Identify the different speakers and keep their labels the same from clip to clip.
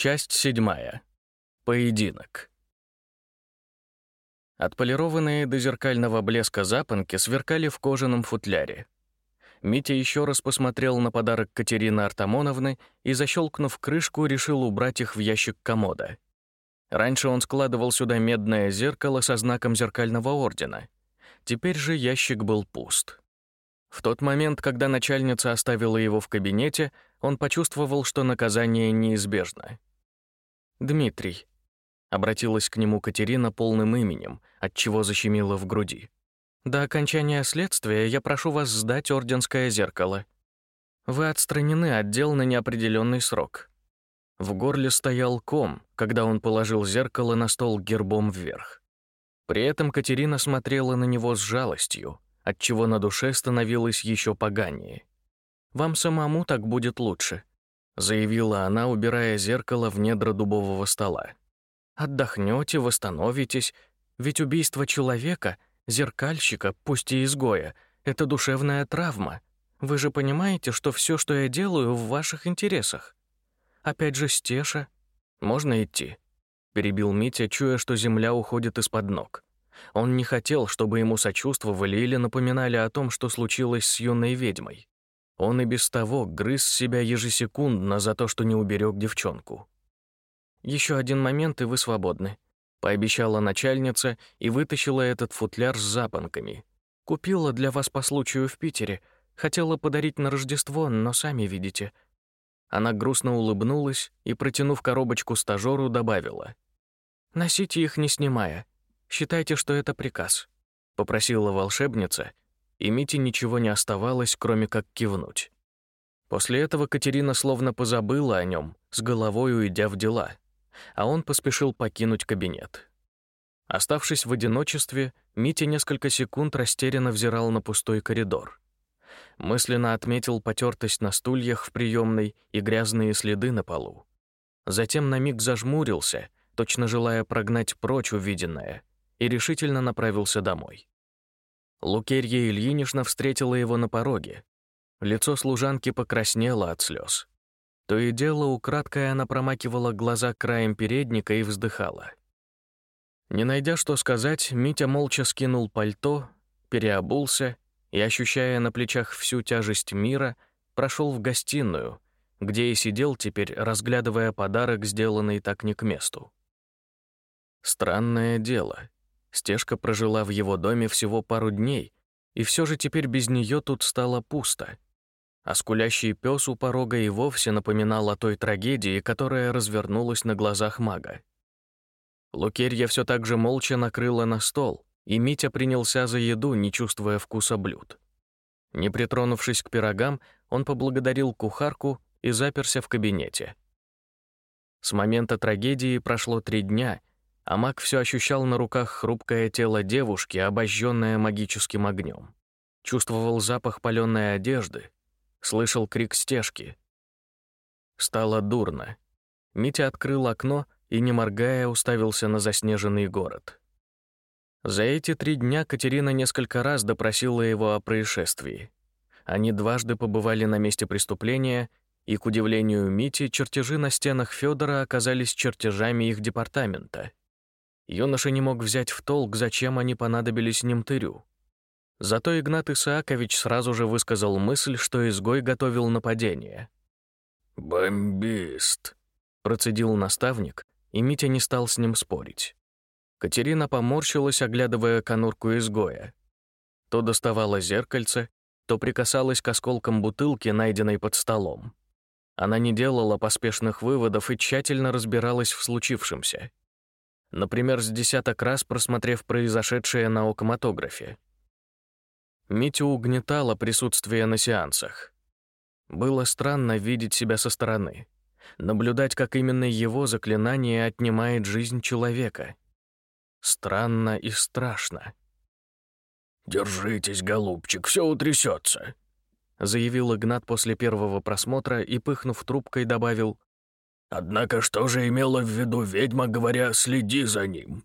Speaker 1: Часть седьмая. Поединок. Отполированные до зеркального блеска запонки сверкали в кожаном футляре. Митя еще раз посмотрел на подарок Катерины Артамоновны и, защелкнув крышку, решил убрать их в ящик комода. Раньше он складывал сюда медное зеркало со знаком зеркального ордена. Теперь же ящик был пуст. В тот момент, когда начальница оставила его в кабинете, он почувствовал, что наказание неизбежно. «Дмитрий», — обратилась к нему Катерина полным именем, от чего защемило в груди. «До окончания следствия я прошу вас сдать орденское зеркало. Вы отстранены от дел на неопределенный срок». В горле стоял ком, когда он положил зеркало на стол гербом вверх. При этом Катерина смотрела на него с жалостью, отчего на душе становилось еще поганее. «Вам самому так будет лучше», — заявила она, убирая зеркало в недра дубового стола. «Отдохнете, восстановитесь, ведь убийство человека, зеркальщика, пусть и изгоя, — это душевная травма. Вы же понимаете, что все, что я делаю, в ваших интересах. Опять же, Стеша. Можно идти?» — перебил Митя, чуя, что земля уходит из-под ног. Он не хотел, чтобы ему сочувствовали или напоминали о том, что случилось с юной ведьмой. Он и без того грыз себя ежесекундно за то, что не уберег девчонку. Еще один момент, и вы свободны», — пообещала начальница и вытащила этот футляр с запонками. «Купила для вас по случаю в Питере. Хотела подарить на Рождество, но сами видите». Она грустно улыбнулась и, протянув коробочку стажеру, добавила. «Носите их, не снимая. Считайте, что это приказ», — попросила волшебница, и Мите ничего не оставалось, кроме как кивнуть. После этого Катерина словно позабыла о нем, с головой уйдя в дела, а он поспешил покинуть кабинет. Оставшись в одиночестве, Митя несколько секунд растерянно взирал на пустой коридор. Мысленно отметил потертость на стульях в приемной и грязные следы на полу. Затем на миг зажмурился, точно желая прогнать прочь увиденное, и решительно направился домой. Лукерья Ильинична встретила его на пороге. Лицо служанки покраснело от слез. То и дело украдкой она промакивала глаза краем передника и вздыхала. Не найдя что сказать, Митя молча скинул пальто, переобулся и, ощущая на плечах всю тяжесть мира, прошел в гостиную, где и сидел теперь, разглядывая подарок, сделанный так не к месту. Странное дело. Стежка прожила в его доме всего пару дней, и все же теперь без нее тут стало пусто. А скулящий пес у порога и вовсе напоминал о той трагедии, которая развернулась на глазах мага. Лукерья все так же молча накрыла на стол, и Митя принялся за еду, не чувствуя вкуса блюд. Не притронувшись к пирогам, он поблагодарил кухарку и заперся в кабинете. С момента трагедии прошло три дня, а маг все ощущал на руках хрупкое тело девушки, обожженное магическим огнем. Чувствовал запах паленой одежды, слышал крик стежки. Стало дурно. Митя открыл окно и, не моргая, уставился на заснеженный город. За эти три дня Катерина несколько раз допросила его о происшествии. Они дважды побывали на месте преступления, и, к удивлению Мити, чертежи на стенах Федора оказались чертежами их департамента — Юноша не мог взять в толк, зачем они понадобились Немтырю. Зато Игнат Исаакович сразу же высказал мысль, что изгой готовил нападение.
Speaker 2: «Бомбист», —
Speaker 1: процедил наставник, и Митя не стал с ним спорить. Катерина поморщилась, оглядывая конурку изгоя. То доставала зеркальце, то прикасалась к осколкам бутылки, найденной под столом. Она не делала поспешных выводов и тщательно разбиралась в случившемся например, с десяток раз просмотрев произошедшее на окоматографе. Митю угнетало присутствие на сеансах. Было странно видеть себя со стороны, наблюдать, как именно его заклинание отнимает жизнь человека. Странно и страшно.
Speaker 2: «Держитесь, голубчик, все утрясется», — заявил Игнат после первого просмотра и, пыхнув трубкой, добавил Однако что же имела в виду ведьма, говоря «следи за ним»?»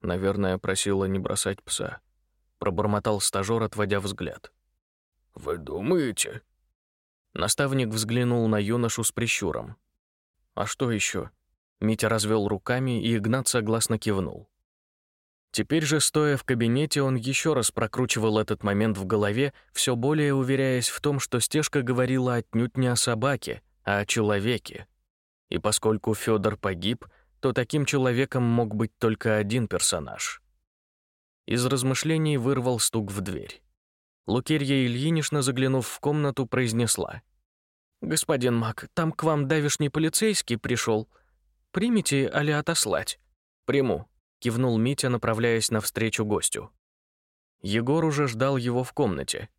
Speaker 1: Наверное, просила не бросать пса. Пробормотал стажёр, отводя взгляд.
Speaker 2: «Вы думаете?»
Speaker 1: Наставник взглянул на юношу с прищуром. А что еще? Митя развел руками, и Игнат согласно кивнул. Теперь же, стоя в кабинете, он еще раз прокручивал этот момент в голове, все более уверяясь в том, что Стежка говорила отнюдь не о собаке, а о человеке. И поскольку Федор погиб, то таким человеком мог быть только один персонаж. Из размышлений вырвал стук в дверь. Лукерья Ильинична, заглянув в комнату, произнесла. «Господин Мак, там к вам давишний полицейский пришел. Примите, али отослать?» «Приму», — кивнул Митя, направляясь навстречу гостю. Егор уже ждал его в комнате.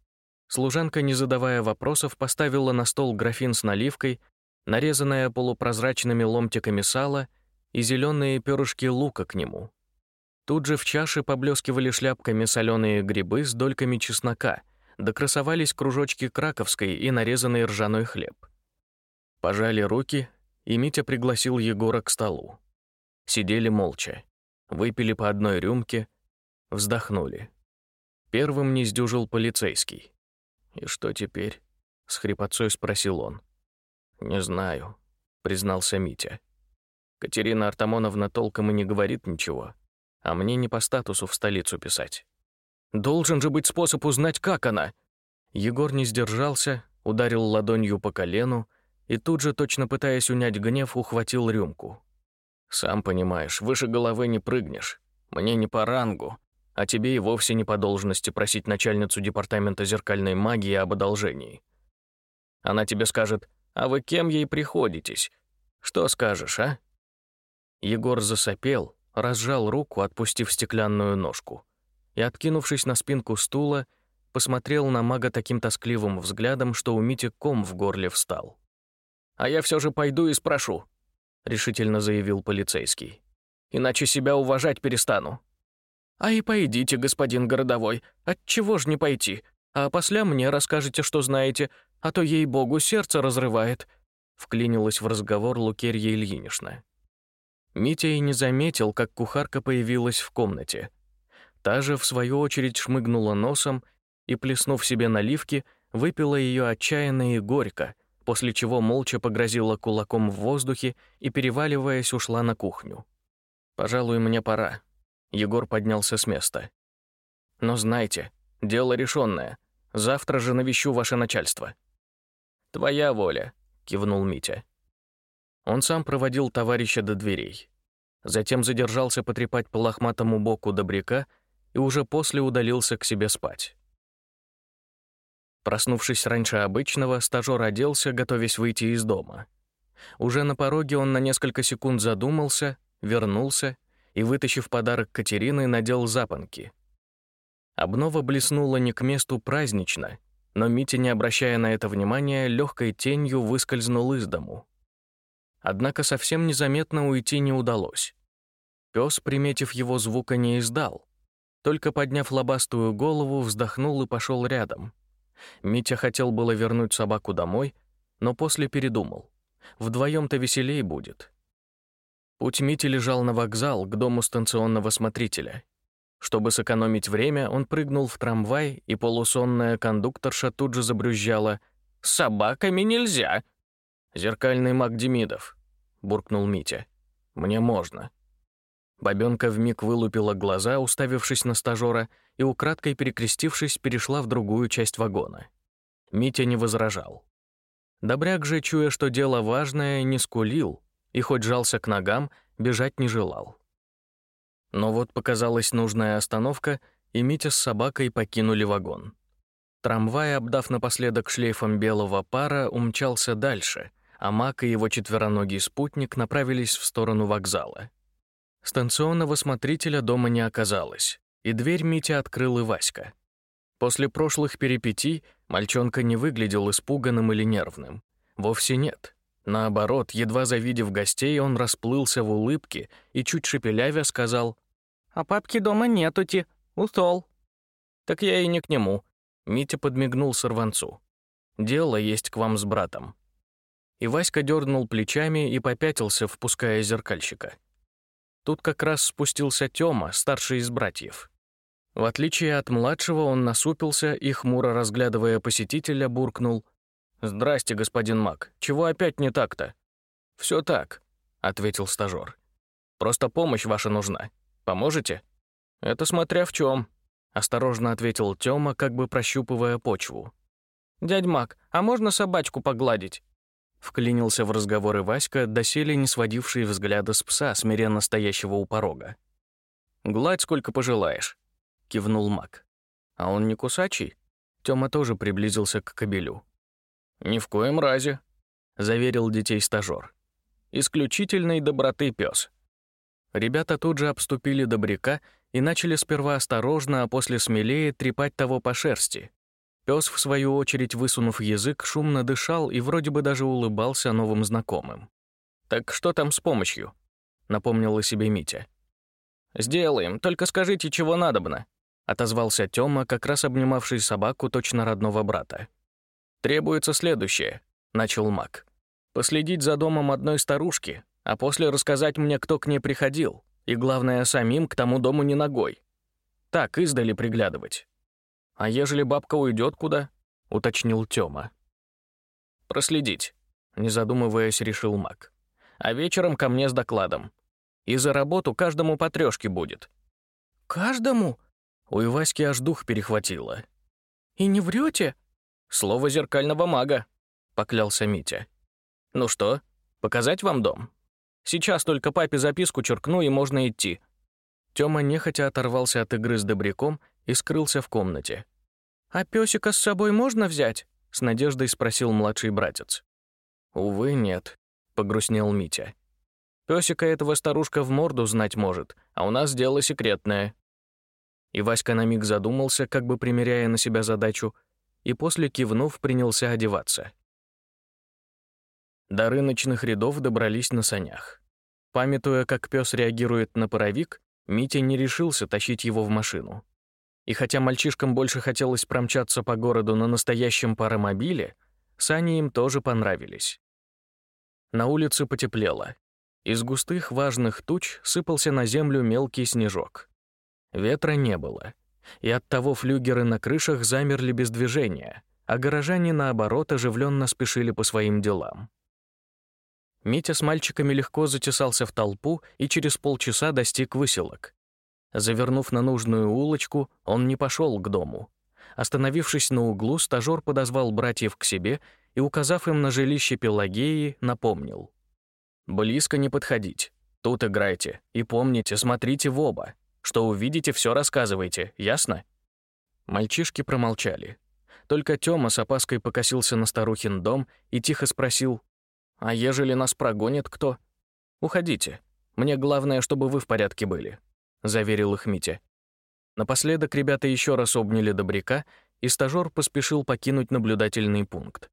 Speaker 1: Служанка, не задавая вопросов, поставила на стол графин с наливкой, нарезанное полупрозрачными ломтиками сала и зеленые перышки лука к нему. Тут же в чаше поблескивали шляпками соленые грибы с дольками чеснока, докрасовались кружочки краковской и нарезанный ржаной хлеб. Пожали руки, и Митя пригласил Егора к столу. Сидели молча, выпили по одной рюмке, вздохнули. Первым не сдюжил полицейский. «И что теперь?» — с хрипотцой спросил он. «Не знаю», — признался Митя. Катерина Артамоновна толком и не говорит ничего, а мне не по статусу в столицу писать. Должен же быть способ узнать, как она. Егор не сдержался, ударил ладонью по колену и тут же, точно пытаясь унять гнев, ухватил рюмку. «Сам понимаешь, выше головы не прыгнешь. Мне не по рангу, а тебе и вовсе не по должности просить начальницу департамента зеркальной магии об одолжении. Она тебе скажет, а вы кем ей приходитесь? Что скажешь, а?» Егор засопел, разжал руку, отпустив стеклянную ножку, и, откинувшись на спинку стула, посмотрел на мага таким тоскливым взглядом, что у Мити ком в горле встал. «А я все же пойду и спрошу», — решительно заявил полицейский. «Иначе себя уважать перестану». «А и пойдите, господин городовой, отчего ж не пойти? А после мне расскажете, что знаете, а то, ей-богу, сердце разрывает», — вклинилась в разговор Лукерья Ильинична. Митя и не заметил, как кухарка появилась в комнате. Та же, в свою очередь, шмыгнула носом и, плеснув себе наливки, выпила ее отчаянно и горько, после чего молча погрозила кулаком в воздухе и, переваливаясь, ушла на кухню. «Пожалуй, мне пора». Егор поднялся с места. «Но знайте, дело решенное. Завтра же навещу ваше начальство». «Твоя воля», — кивнул Митя. Он сам проводил товарища до дверей. Затем задержался потрепать по лохматому боку добряка и уже после удалился к себе спать. Проснувшись раньше обычного, стажёр оделся, готовясь выйти из дома. Уже на пороге он на несколько секунд задумался, вернулся и, вытащив подарок Катерины, надел запонки. Обнова блеснула не к месту празднично, но Митя, не обращая на это внимания, легкой тенью выскользнул из дому. Однако совсем незаметно уйти не удалось. Пес, приметив его звука, не издал. Только подняв лобастую голову, вздохнул и пошел рядом. Митя хотел было вернуть собаку домой, но после передумал. Вдвоем-то веселей будет. Путь Мити лежал на вокзал, к дому станционного смотрителя. Чтобы сэкономить время, он прыгнул в трамвай, и полусонная кондукторша тут же забрюзжала. «С собаками нельзя!» «Зеркальный маг Демидов», — буркнул Митя. «Мне можно». Бабёнка вмиг вылупила глаза, уставившись на стажёра, и, украдкой перекрестившись, перешла в другую часть вагона. Митя не возражал. Добряк же, чуя, что дело важное, не скулил, и хоть жался к ногам, бежать не желал. Но вот показалась нужная остановка, и Митя с собакой покинули вагон. Трамвай, обдав напоследок шлейфом белого пара, умчался дальше, а Мак и его четвероногий спутник направились в сторону вокзала. Станционного смотрителя дома не оказалось, и дверь Митя открыл и Васька. После прошлых перипетий мальчонка не выглядел испуганным или нервным. Вовсе нет. Наоборот, едва завидев гостей, он расплылся в улыбке и, чуть шепелявя, сказал «А папки дома нетути, устол». «Так я и не к нему», — Митя подмигнул сорванцу. «Дело есть к вам с братом». И Васька дернул плечами и попятился, впуская зеркальщика. Тут как раз спустился Тёма, старший из братьев. В отличие от младшего, он насупился и, хмуро разглядывая посетителя, буркнул. «Здрасте, господин Мак. Чего опять не так-то?» Все так», — ответил стажёр. «Просто помощь ваша нужна. Поможете?» «Это смотря в чем, осторожно ответил Тёма, как бы прощупывая почву. «Дядь Мак, а можно собачку погладить?» Вклинился в разговоры Васька, доселе не сводивший взгляда с пса, смиренно стоящего у порога. «Гладь сколько пожелаешь», — кивнул Мак. «А он не кусачий?» Тёма тоже приблизился к кобелю. «Ни в коем разе», — заверил детей стажёр. «Исключительной доброты пес. Ребята тут же обступили добряка и начали сперва осторожно, а после смелее трепать того по шерсти. Пес, в свою очередь, высунув язык, шумно дышал и вроде бы даже улыбался новым знакомым. «Так что там с помощью?» — напомнил о себе Митя. «Сделаем, только скажите, чего надобно», — отозвался Тёма, как раз обнимавший собаку точно родного брата. «Требуется следующее», — начал маг. «Последить за домом одной старушки, а после рассказать мне, кто к ней приходил, и, главное, самим к тому дому не ногой. Так, издали приглядывать. А ежели бабка уйдет куда?» — уточнил Тёма. «Проследить», — не задумываясь, решил маг. «А вечером ко мне с докладом. И за работу каждому по трёшке будет».
Speaker 3: «Каждому?»
Speaker 1: У Иваськи аж дух перехватило.
Speaker 3: «И не врете?
Speaker 1: «Слово зеркального мага», — поклялся Митя. «Ну что, показать вам дом? Сейчас только папе записку черкну, и можно идти». Тёма нехотя оторвался от игры с добряком и скрылся в комнате.
Speaker 3: «А пёсика с собой можно взять?»
Speaker 1: — с надеждой спросил младший братец. «Увы, нет», — погрустнел Митя. «Пёсика этого старушка в морду знать может, а у нас дело секретное». И Васька на миг задумался, как бы примеряя на себя задачу, и после кивнув принялся одеваться. До рыночных рядов добрались на санях. Памятуя, как пес реагирует на паровик, Митя не решился тащить его в машину. И хотя мальчишкам больше хотелось промчаться по городу на настоящем паромобиле, сани им тоже понравились. На улице потеплело. Из густых важных туч сыпался на землю мелкий снежок. Ветра не было — и оттого флюгеры на крышах замерли без движения, а горожане, наоборот, оживленно спешили по своим делам. Митя с мальчиками легко затесался в толпу и через полчаса достиг выселок. Завернув на нужную улочку, он не пошел к дому. Остановившись на углу, стажёр подозвал братьев к себе и, указав им на жилище Пелагеи, напомнил. «Близко не подходить. Тут играйте. И помните, смотрите в оба. Что увидите, все рассказывайте, ясно?» Мальчишки промолчали. Только Тёма с опаской покосился на старухин дом и тихо спросил, «А ежели нас прогонит кто?» «Уходите. Мне главное, чтобы вы в порядке были», — заверил их Митя. Напоследок ребята еще раз обняли добряка, и стажёр поспешил покинуть наблюдательный пункт.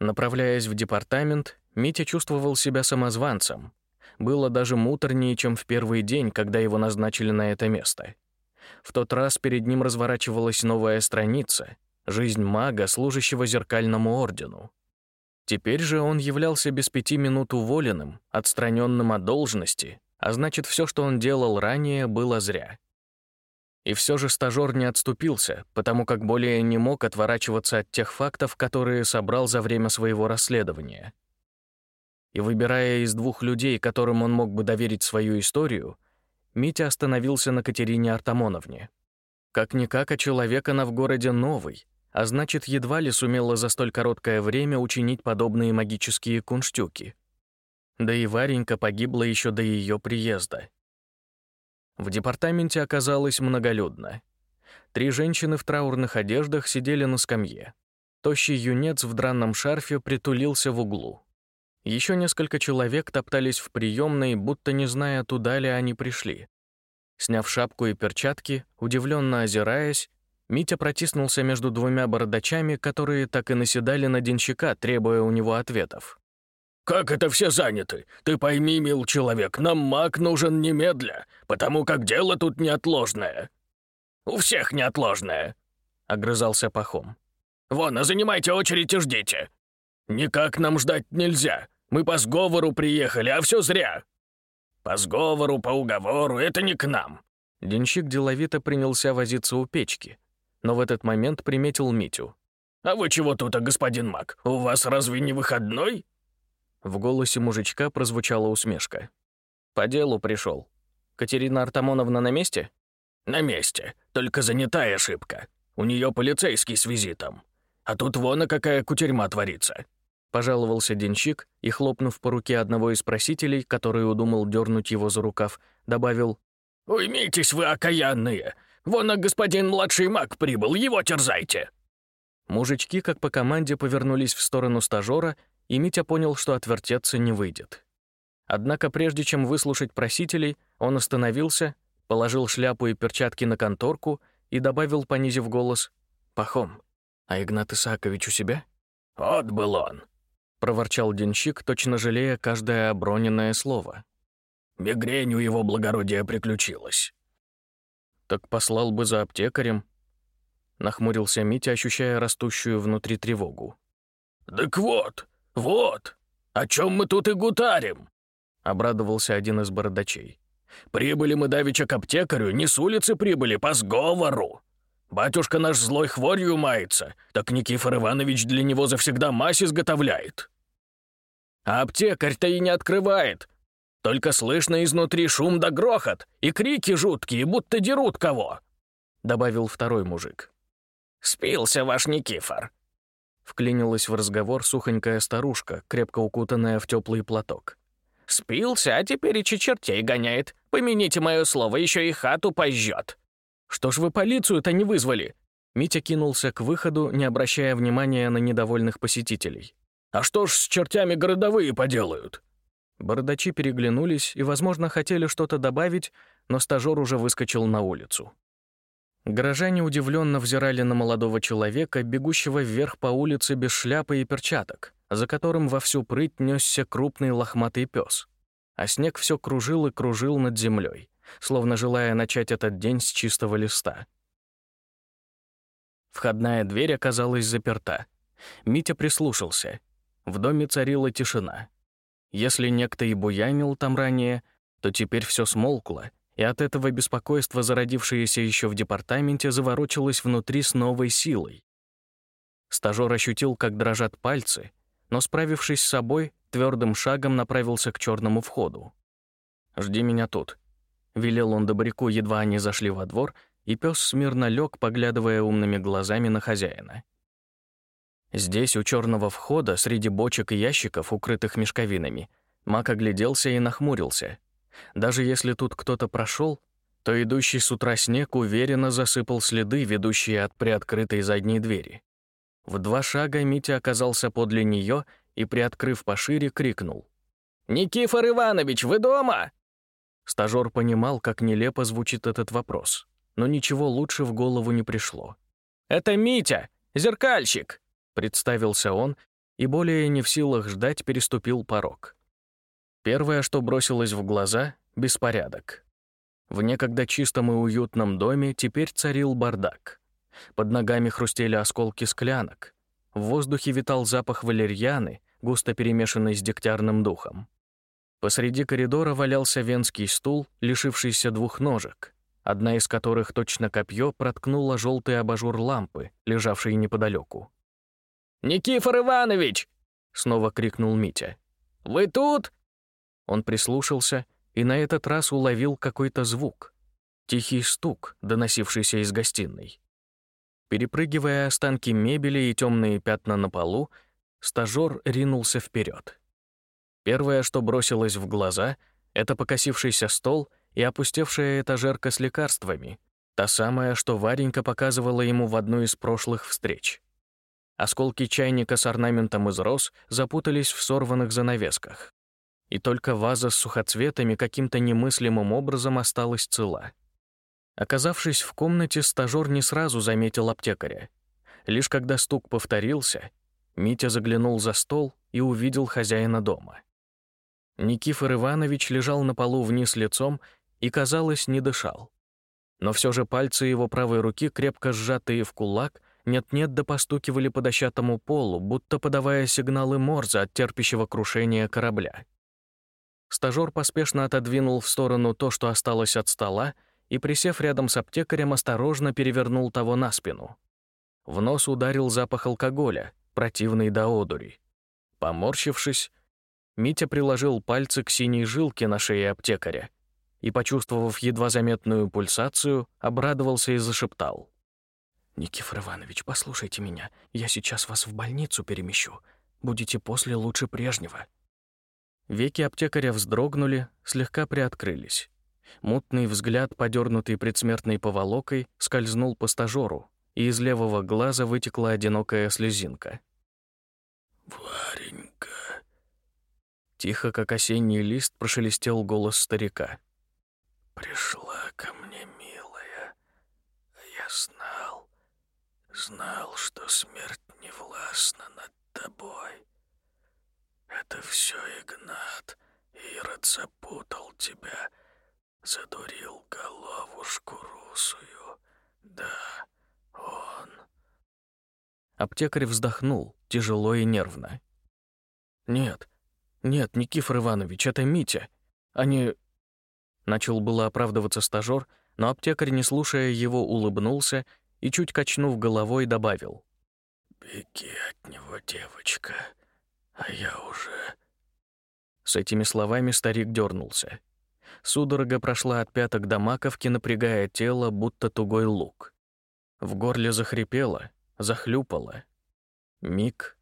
Speaker 1: Направляясь в департамент, Митя чувствовал себя самозванцем, было даже муторнее, чем в первый день, когда его назначили на это место. В тот раз перед ним разворачивалась новая страница — жизнь мага, служащего зеркальному ордену. Теперь же он являлся без пяти минут уволенным, отстраненным от должности, а значит, все, что он делал ранее, было зря. И все же стажёр не отступился, потому как более не мог отворачиваться от тех фактов, которые собрал за время своего расследования и выбирая из двух людей, которым он мог бы доверить свою историю, Митя остановился на Катерине Артамоновне. Как-никак, а человек она в городе новый, а значит, едва ли сумела за столь короткое время учинить подобные магические кунштюки. Да и Варенька погибла еще до ее приезда. В департаменте оказалось многолюдно. Три женщины в траурных одеждах сидели на скамье. Тощий юнец в дранном шарфе притулился в углу. Еще несколько человек топтались в приемной, будто не зная, туда ли они пришли. Сняв шапку и перчатки, удивленно озираясь, Митя протиснулся между двумя бородачами, которые так и наседали на денщика, требуя у него ответов.
Speaker 2: «Как это все заняты? Ты пойми, мил человек, нам маг нужен немедля, потому как дело тут неотложное». «У всех неотложное», — огрызался Пахом. «Вон, а занимайте очередь и ждите. Никак нам ждать нельзя. Мы по сговору приехали, а все зря. По сговору, по уговору, это не к нам.
Speaker 1: Денщик деловито принялся возиться у печки, но в этот момент приметил Митю.
Speaker 2: «А вы чего тут, господин Мак? У вас разве не выходной?»
Speaker 1: В голосе мужичка прозвучала усмешка. «По делу пришел. Катерина Артамоновна на месте?»
Speaker 2: «На месте, только занятая ошибка. У нее полицейский с визитом. А тут вон какая кутерьма творится».
Speaker 1: Пожаловался денщик и, хлопнув по руке одного из просителей, который удумал дернуть его за рукав, добавил
Speaker 2: «Уймитесь вы, окаянные! Вон а господин младший маг прибыл, его терзайте!»
Speaker 1: Мужички, как по команде, повернулись в сторону стажера, и Митя понял, что отвертеться не выйдет. Однако прежде чем выслушать просителей, он остановился, положил шляпу и перчатки на конторку и добавил, понизив голос, «Пахом, а Игнат Исаакович у себя?»
Speaker 2: «Отбыл он», —
Speaker 1: проворчал денщик, точно жалея каждое оброненное слово.
Speaker 2: «Мигрень у его благородия приключилась».
Speaker 1: «Так послал бы за аптекарем», — нахмурился Митя, ощущая растущую внутри тревогу.
Speaker 2: «Так вот, вот, о чем мы тут и гутарим», — обрадовался один из бородачей. «Прибыли мы давеча к аптекарю, не с улицы прибыли, по сговору. Батюшка наш злой хворью мается, так Никифор Иванович для него завсегда мазь изготовляет». «А аптекарь-то и не открывает. Только слышно изнутри шум да грохот, и крики жуткие, будто дерут кого», — добавил второй мужик. «Спился ваш Никифор», Вклинилась в разговор сухонькая старушка, крепко укутанная в теплый платок. «Спился, а теперь и чертей гоняет. Помяните мое слово, еще и хату пожжет». «Что ж вы полицию-то не вызвали?» Митя кинулся к выходу, не обращая внимания на недовольных посетителей. «А что ж с чертями городовые поделают?»
Speaker 1: Бородачи переглянулись и, возможно, хотели что-то добавить, но стажёр уже выскочил на улицу. Горожане удивленно взирали на молодого человека, бегущего вверх по улице без шляпы и перчаток, за которым во всю прыть несся крупный лохматый пес. А снег все кружил и кружил над землей, словно желая начать этот день с чистого листа. Входная дверь оказалась заперта. Митя прислушался. В доме царила тишина. Если некто и буянил там ранее, то теперь все смолкло, и от этого беспокойство, зародившееся еще в департаменте, заворочилось внутри с новой силой. Стажёр ощутил, как дрожат пальцы, но, справившись с собой, твердым шагом направился к черному входу. «Жди меня тут», — велел он добряку, едва они зашли во двор, и пес смирно лег, поглядывая умными глазами на хозяина. Здесь, у черного входа, среди бочек и ящиков, укрытых мешковинами, Мак огляделся и нахмурился — даже если тут кто-то прошел, то идущий с утра снег уверенно засыпал следы, ведущие от приоткрытой задней двери. В два шага Митя оказался подле нее и, приоткрыв пошире, крикнул. «Никифор Иванович, вы дома?» Стажёр понимал, как нелепо звучит этот вопрос, но ничего лучше в голову не пришло. «Это Митя, зеркальщик!» — представился он и, более не в силах ждать, переступил порог. Первое, что бросилось в глаза — беспорядок. В некогда чистом и уютном доме теперь царил бардак. Под ногами хрустели осколки склянок. В воздухе витал запах валерьяны, густо перемешанный с дегтярным духом. Посреди коридора валялся венский стул, лишившийся двух ножек, одна из которых точно копье проткнула желтый абажур лампы, лежавшей неподалеку. «Никифор Иванович!» — снова крикнул Митя. «Вы тут?» Он прислушался и на этот раз уловил какой-то звук. Тихий стук, доносившийся из гостиной. Перепрыгивая останки мебели и темные пятна на полу, стажёр ринулся вперед. Первое, что бросилось в глаза, это покосившийся стол и опустевшая этажерка с лекарствами, та самая, что Варенька показывала ему в одну из прошлых встреч. Осколки чайника с орнаментом из роз запутались в сорванных занавесках и только ваза с сухоцветами каким-то немыслимым образом осталась цела. Оказавшись в комнате, стажёр не сразу заметил аптекаря. Лишь когда стук повторился, Митя заглянул за стол и увидел хозяина дома. Никифор Иванович лежал на полу вниз лицом и, казалось, не дышал. Но все же пальцы его правой руки, крепко сжатые в кулак, нет-нет да постукивали по дощатому полу, будто подавая сигналы Морзе от терпящего крушения корабля. Стажёр поспешно отодвинул в сторону то, что осталось от стола, и, присев рядом с аптекарем, осторожно перевернул того на спину. В нос ударил запах алкоголя, противный до одури. Поморщившись, Митя приложил пальцы к синей жилке на шее аптекаря и, почувствовав едва заметную пульсацию, обрадовался и зашептал. «Никифор Иванович, послушайте меня. Я сейчас вас в больницу перемещу. Будете после лучше прежнего». Веки аптекаря вздрогнули, слегка приоткрылись. Мутный взгляд, подернутый предсмертной поволокой, скользнул по стажеру, и из левого глаза вытекла одинокая слезинка.
Speaker 2: «Варенька!»
Speaker 1: Тихо, как осенний лист, прошелестел голос старика.
Speaker 2: «Пришла ко мне, милая. Я знал, знал, что смерть не властна над тобой. Это все Игнат. Ирод запутал тебя, задурил головушку русую. Да, он.
Speaker 1: Аптекарь вздохнул, тяжело и нервно. «Нет, нет, Никифор Иванович, это Митя. Они...» Начал было оправдываться стажёр, но аптекарь, не слушая его, улыбнулся и, чуть качнув головой, добавил.
Speaker 2: «Беги от него, девочка, а я уже...»
Speaker 1: С этими словами старик дернулся. Судорога прошла от пяток до маковки, напрягая тело, будто тугой лук. В горле захрипело, захлюпало. Миг,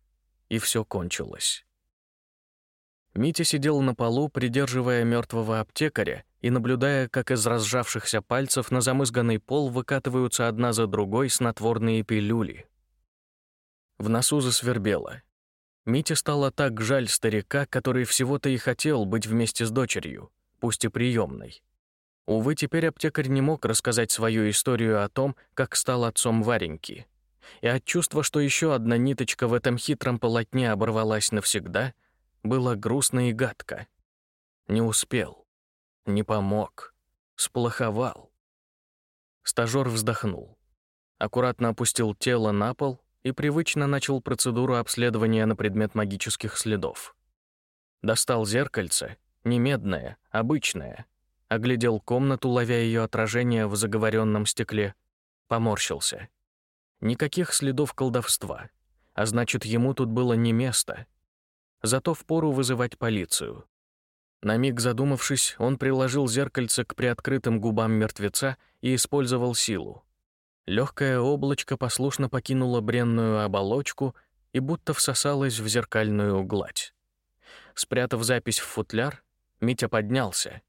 Speaker 1: и все кончилось. Митя сидел на полу, придерживая мертвого аптекаря и наблюдая, как из разжавшихся пальцев на замызганный пол выкатываются одна за другой снотворные пилюли. В носу засвербело. Мите стало так жаль старика, который всего-то и хотел быть вместе с дочерью, пусть и приемной. Увы, теперь аптекарь не мог рассказать свою историю о том, как стал отцом Вареньки. И от чувства, что еще одна ниточка в этом хитром полотне оборвалась навсегда, было грустно и гадко. Не успел, не помог, сплоховал. Стажёр вздохнул, аккуратно опустил тело на пол и привычно начал процедуру обследования на предмет магических следов. Достал зеркальце, не медное, обычное, оглядел комнату, ловя ее отражение в заговоренном стекле, поморщился. Никаких следов колдовства, а значит, ему тут было не место. Зато впору вызывать полицию. На миг задумавшись, он приложил зеркальце к приоткрытым губам мертвеца и использовал силу. Легкое облачко послушно покинуло бренную оболочку и будто всосалось в зеркальную гладь. Спрятав запись в футляр, Митя поднялся,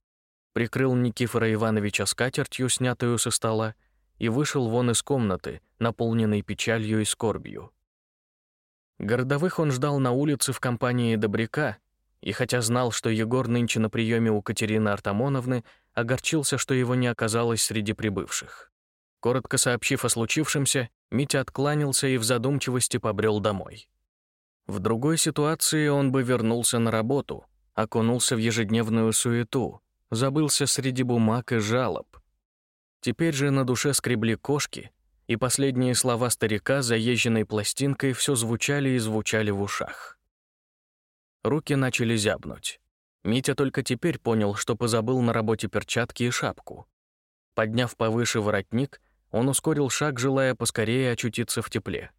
Speaker 1: прикрыл Никифора Ивановича скатертью, снятую со стола, и вышел вон из комнаты, наполненной печалью и скорбью. Городовых он ждал на улице в компании Добряка, и хотя знал, что Егор нынче на приеме у Катерины Артамоновны, огорчился, что его не оказалось среди прибывших. Коротко сообщив о случившемся, Митя откланялся и в задумчивости побрел домой. В другой ситуации он бы вернулся на работу, окунулся в ежедневную суету, забылся среди бумаг и жалоб. Теперь же на душе скребли кошки, и последние слова старика, заезженной пластинкой, все звучали и звучали в ушах. Руки начали зябнуть. Митя только теперь понял, что позабыл на работе перчатки и шапку. Подняв повыше воротник, он ускорил шаг, желая поскорее очутиться в тепле.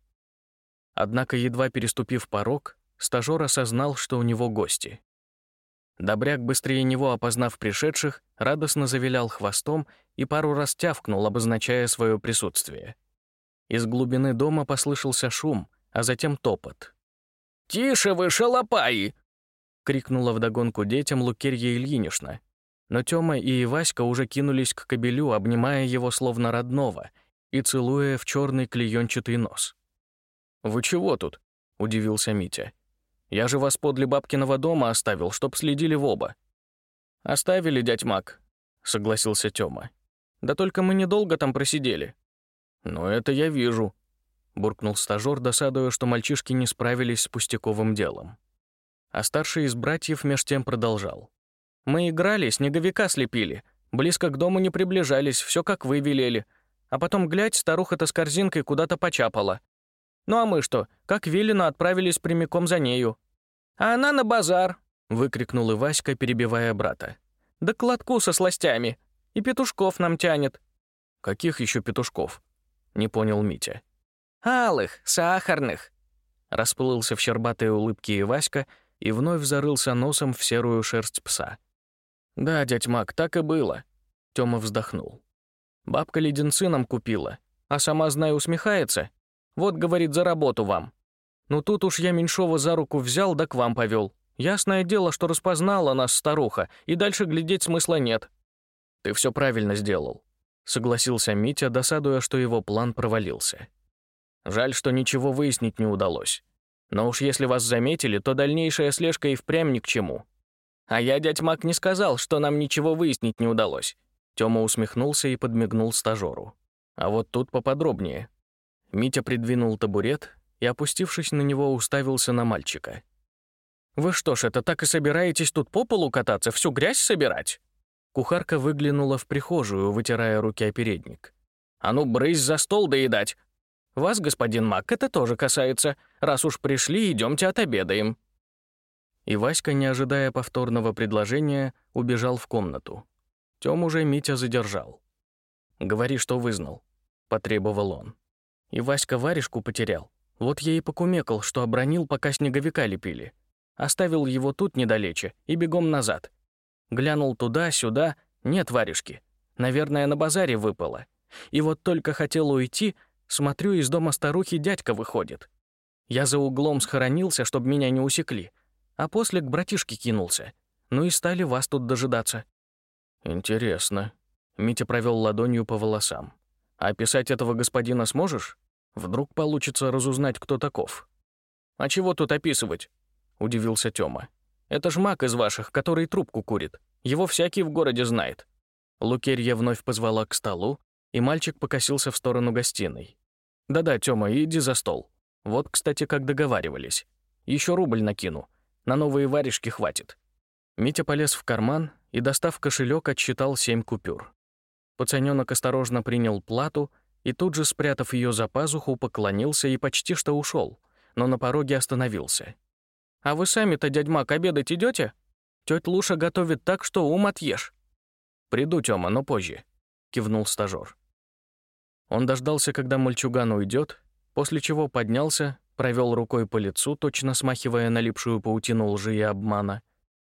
Speaker 1: Однако, едва переступив порог, стажёр осознал, что у него гости. Добряк, быстрее него опознав пришедших, радостно завилял хвостом и пару раз тявкнул, обозначая свое присутствие. Из глубины дома послышался шум, а затем топот.
Speaker 2: «Тише вы, шалопаи!»
Speaker 1: — крикнула вдогонку детям Лукерья Ильинична, но Тёма и Васька уже кинулись к кобелю, обнимая его словно родного и целуя в черный клеенчатый нос. «Вы чего тут?» — удивился Митя. «Я же вас подле бабкиного дома оставил, чтоб следили в оба». «Оставили, дядь Мак», — согласился Тёма. «Да только мы недолго там просидели». «Ну, это я вижу», — буркнул стажёр, досадуя, что мальчишки не справились с пустяковым делом. А старший из братьев меж тем продолжал. Мы играли, снеговика слепили. Близко к дому не приближались, все как вы велели. А потом, глядь, старуха-то с корзинкой куда-то почапала. Ну а мы что, как велено, отправились прямиком за нею. А она на базар, выкрикнул и Васька, перебивая брата. Да кладку со сластями. И петушков нам тянет. Каких еще петушков? Не понял Митя. Алых, сахарных. Расплылся в щербатой улыбке и Васька и вновь зарылся носом в серую шерсть пса. «Да, дядь Мак, так и было», — Тёма вздохнул. «Бабка леденцы нам купила, а сама, знаю, усмехается. Вот, говорит, за работу вам. Ну тут уж я Меньшова за руку взял да к вам повел. Ясное дело, что распознала нас старуха, и дальше глядеть смысла нет. Ты все правильно сделал, согласился Митя, досадуя, что его план провалился. Жаль, что ничего выяснить не удалось. Но уж если вас заметили, то дальнейшая слежка и впрямь ни к чему. А я, дядь Мак, не сказал, что нам ничего выяснить не удалось. Тёма усмехнулся и подмигнул стажеру. А вот тут поподробнее. Митя придвинул табурет и, опустившись на него, уставился на мальчика. «Вы что ж, это так и собираетесь тут по полу кататься, всю грязь собирать?» Кухарка выглянула в прихожую, вытирая руки о передник. «А ну, брысь за стол доедать! Вас, господин Мак, это тоже касается. Раз уж пришли, идемте отобедаем». И Васька, не ожидая повторного предложения, убежал в комнату. Тём уже Митя задержал. «Говори, что вызнал», — потребовал он. И Васька варежку потерял. Вот я и покумекал, что обронил, пока снеговика лепили. Оставил его тут недалече и бегом назад. Глянул туда-сюда, нет варежки. Наверное, на базаре выпало. И вот только хотел уйти, смотрю, из дома старухи дядька выходит. Я за углом схоронился, чтобы меня не усекли, а после к братишке кинулся. Ну и стали вас тут дожидаться. Интересно. Митя провел ладонью по волосам. А описать этого господина сможешь? Вдруг получится разузнать, кто таков. А чего тут описывать? удивился Тёма. «Это ж маг из ваших, который трубку курит. Его всякий в городе знает». Лукерья вновь позвала к столу, и мальчик покосился в сторону гостиной. «Да-да, Тёма, иди за стол. Вот, кстати, как договаривались. Еще рубль накину. На новые варежки хватит». Митя полез в карман и, достав кошелек, отсчитал семь купюр. Пацанёнок осторожно принял плату и тут же, спрятав ее за пазуху, поклонился и почти что ушел, но на пороге остановился. А вы сами-то, дядь Мак, обедать идете? Тётя Луша готовит так, что ум отъешь». «Приду, Тёма, но позже», — кивнул стажёр. Он дождался, когда мальчуган уйдет, после чего поднялся, провел рукой по лицу, точно смахивая налипшую паутину лжи и обмана.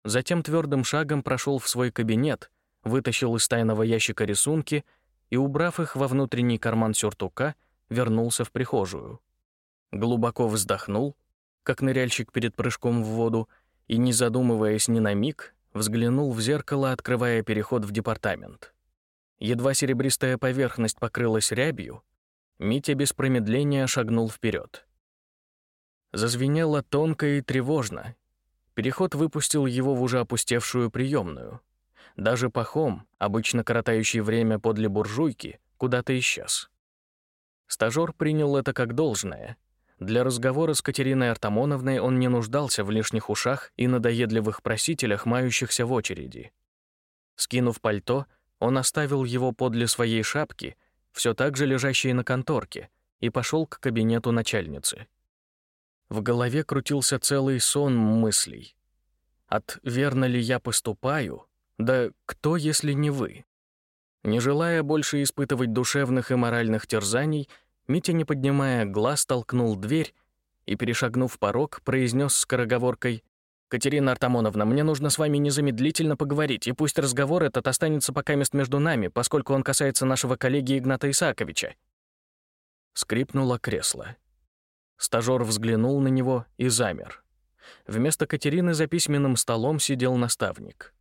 Speaker 1: Затем твердым шагом прошел в свой кабинет, вытащил из тайного ящика рисунки и, убрав их во внутренний карман сюртука, вернулся в прихожую. Глубоко вздохнул, как ныряльщик перед прыжком в воду, и, не задумываясь ни на миг, взглянул в зеркало, открывая переход в департамент. Едва серебристая поверхность покрылась рябью, Митя без промедления шагнул вперед. Зазвенело тонко и тревожно. Переход выпустил его в уже опустевшую приемную. Даже Пахом, обычно коротающий время подле буржуйки, куда-то исчез. Стажёр принял это как должное для разговора с Катериной Артамоновной он не нуждался в лишних ушах и надоедливых просителях, мающихся в очереди. Скинув пальто, он оставил его подле своей шапки, все так же лежащей на конторке, и пошел к кабинету начальницы. В голове крутился целый сон мыслей. От «верно ли я поступаю?» Да кто, если не вы? Не желая больше испытывать душевных и моральных терзаний, Митя, не поднимая глаз, толкнул дверь и, перешагнув порог, произнес скороговоркой «Катерина Артамоновна, мне нужно с вами незамедлительно поговорить, и пусть разговор этот останется пока мест между нами, поскольку он касается нашего коллеги Игната Исааковича». Скрипнуло кресло. Стажёр взглянул на него и замер. Вместо Катерины за письменным столом сидел наставник.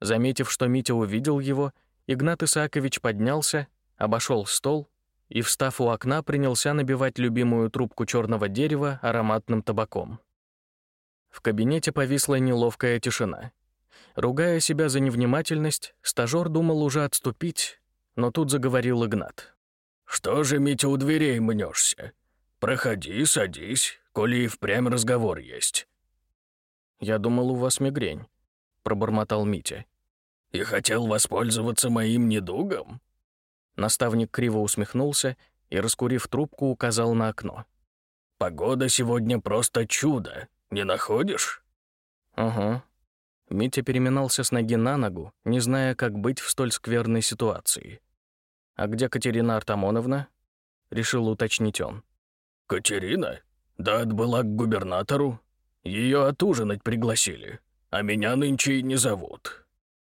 Speaker 1: Заметив, что Митя увидел его, Игнат Исаакович поднялся, обошел стол и, встав у окна, принялся набивать любимую трубку черного дерева ароматным табаком. В кабинете повисла неловкая тишина. Ругая себя за невнимательность, стажёр думал уже отступить, но тут заговорил Игнат.
Speaker 2: «Что же, Митя, у дверей мнешься? Проходи, садись, коли и впрямь разговор есть».
Speaker 1: «Я думал, у вас мигрень», — пробормотал Митя.
Speaker 2: «И хотел воспользоваться моим недугом?»
Speaker 1: Наставник криво усмехнулся и, раскурив трубку, указал на окно.
Speaker 2: «Погода сегодня просто чудо, не находишь?»
Speaker 1: «Угу». Митя переминался с ноги на ногу, не зная, как быть в столь скверной ситуации. «А где Катерина Артамоновна?» — решил уточнить он.
Speaker 2: «Катерина? Да отбыла к губернатору. Ее отужинать пригласили, а меня нынче и не зовут».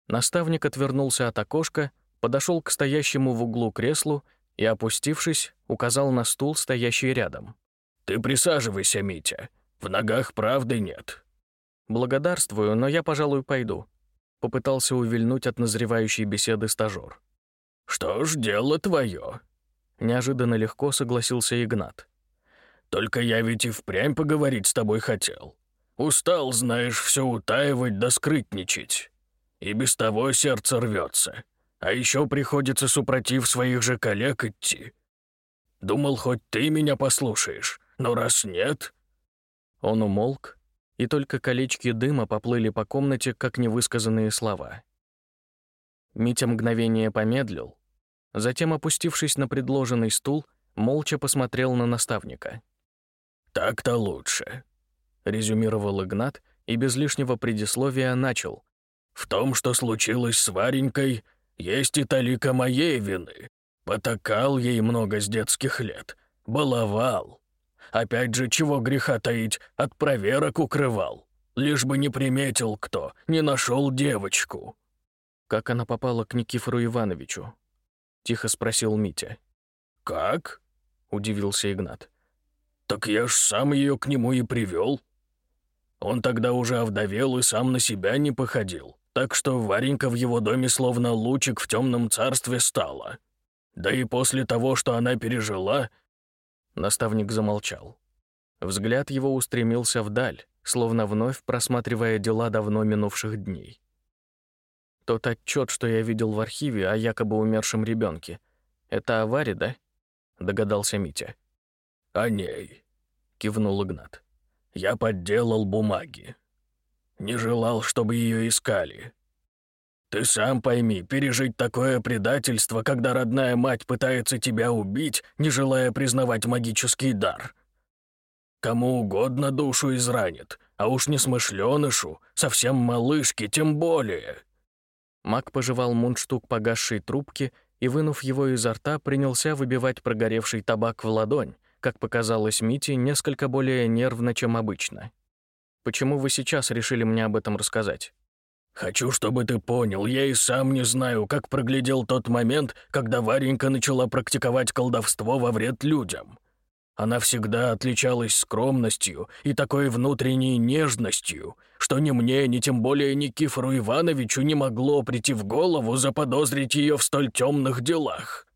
Speaker 1: Наставник отвернулся от окошка, подошел к стоящему в углу креслу и, опустившись, указал на стул, стоящий рядом.
Speaker 2: «Ты присаживайся, Митя. В ногах правды нет».
Speaker 1: «Благодарствую, но я, пожалуй, пойду», — попытался увильнуть от назревающей беседы стажёр.
Speaker 2: «Что ж, дело твое», —
Speaker 1: неожиданно легко согласился Игнат.
Speaker 2: «Только я ведь и впрямь поговорить с тобой хотел. Устал, знаешь, все утаивать да скрытничать. И без того сердце рвется. А еще приходится супротив своих же коллег идти. Думал, хоть ты меня послушаешь, но раз нет...»
Speaker 1: Он умолк, и только колечки дыма поплыли по комнате, как невысказанные слова. Митя мгновение помедлил, затем, опустившись на предложенный стул, молча посмотрел на наставника.
Speaker 2: «Так-то лучше», — резюмировал Игнат и без лишнего предисловия начал. «В том, что случилось с Варенькой, есть и талика моей вины. Потакал ей много с детских лет, баловал. Опять же, чего греха таить, от проверок укрывал. Лишь бы не приметил кто, не нашел девочку».
Speaker 1: «Как она попала к Никифору Ивановичу?» — тихо спросил Митя.
Speaker 2: «Как?» — удивился Игнат. «Так я ж сам ее к нему и привел. Он тогда уже овдовел и сам на себя не походил так что Варенька в его доме словно лучик в темном царстве стала. Да и после того, что она пережила...»
Speaker 1: Наставник замолчал. Взгляд его устремился вдаль, словно вновь просматривая дела давно минувших дней. Тот отчет, что я видел в архиве о якобы умершем ребенке, это авария, да? Догадался Митя.
Speaker 2: «О ней», — кивнул Игнат. «Я подделал бумаги. Не желал, чтобы ее искали. Ты сам пойми, пережить такое предательство, когда родная мать пытается тебя убить, не желая признавать магический дар. Кому угодно душу изранит, а уж не смышленышу, совсем малышке тем более».
Speaker 1: Маг пожевал мундштук погасшей трубки и, вынув его изо рта, принялся выбивать прогоревший табак в ладонь, как показалось Мите, несколько более нервно, чем обычно. Почему вы сейчас решили мне об этом рассказать?»
Speaker 2: «Хочу, чтобы ты понял, я и сам не знаю, как проглядел тот момент, когда Варенька начала практиковать колдовство во вред людям. Она всегда отличалась скромностью и такой внутренней нежностью, что ни мне, ни тем более Никифору Ивановичу не могло прийти в голову заподозрить ее в столь темных делах».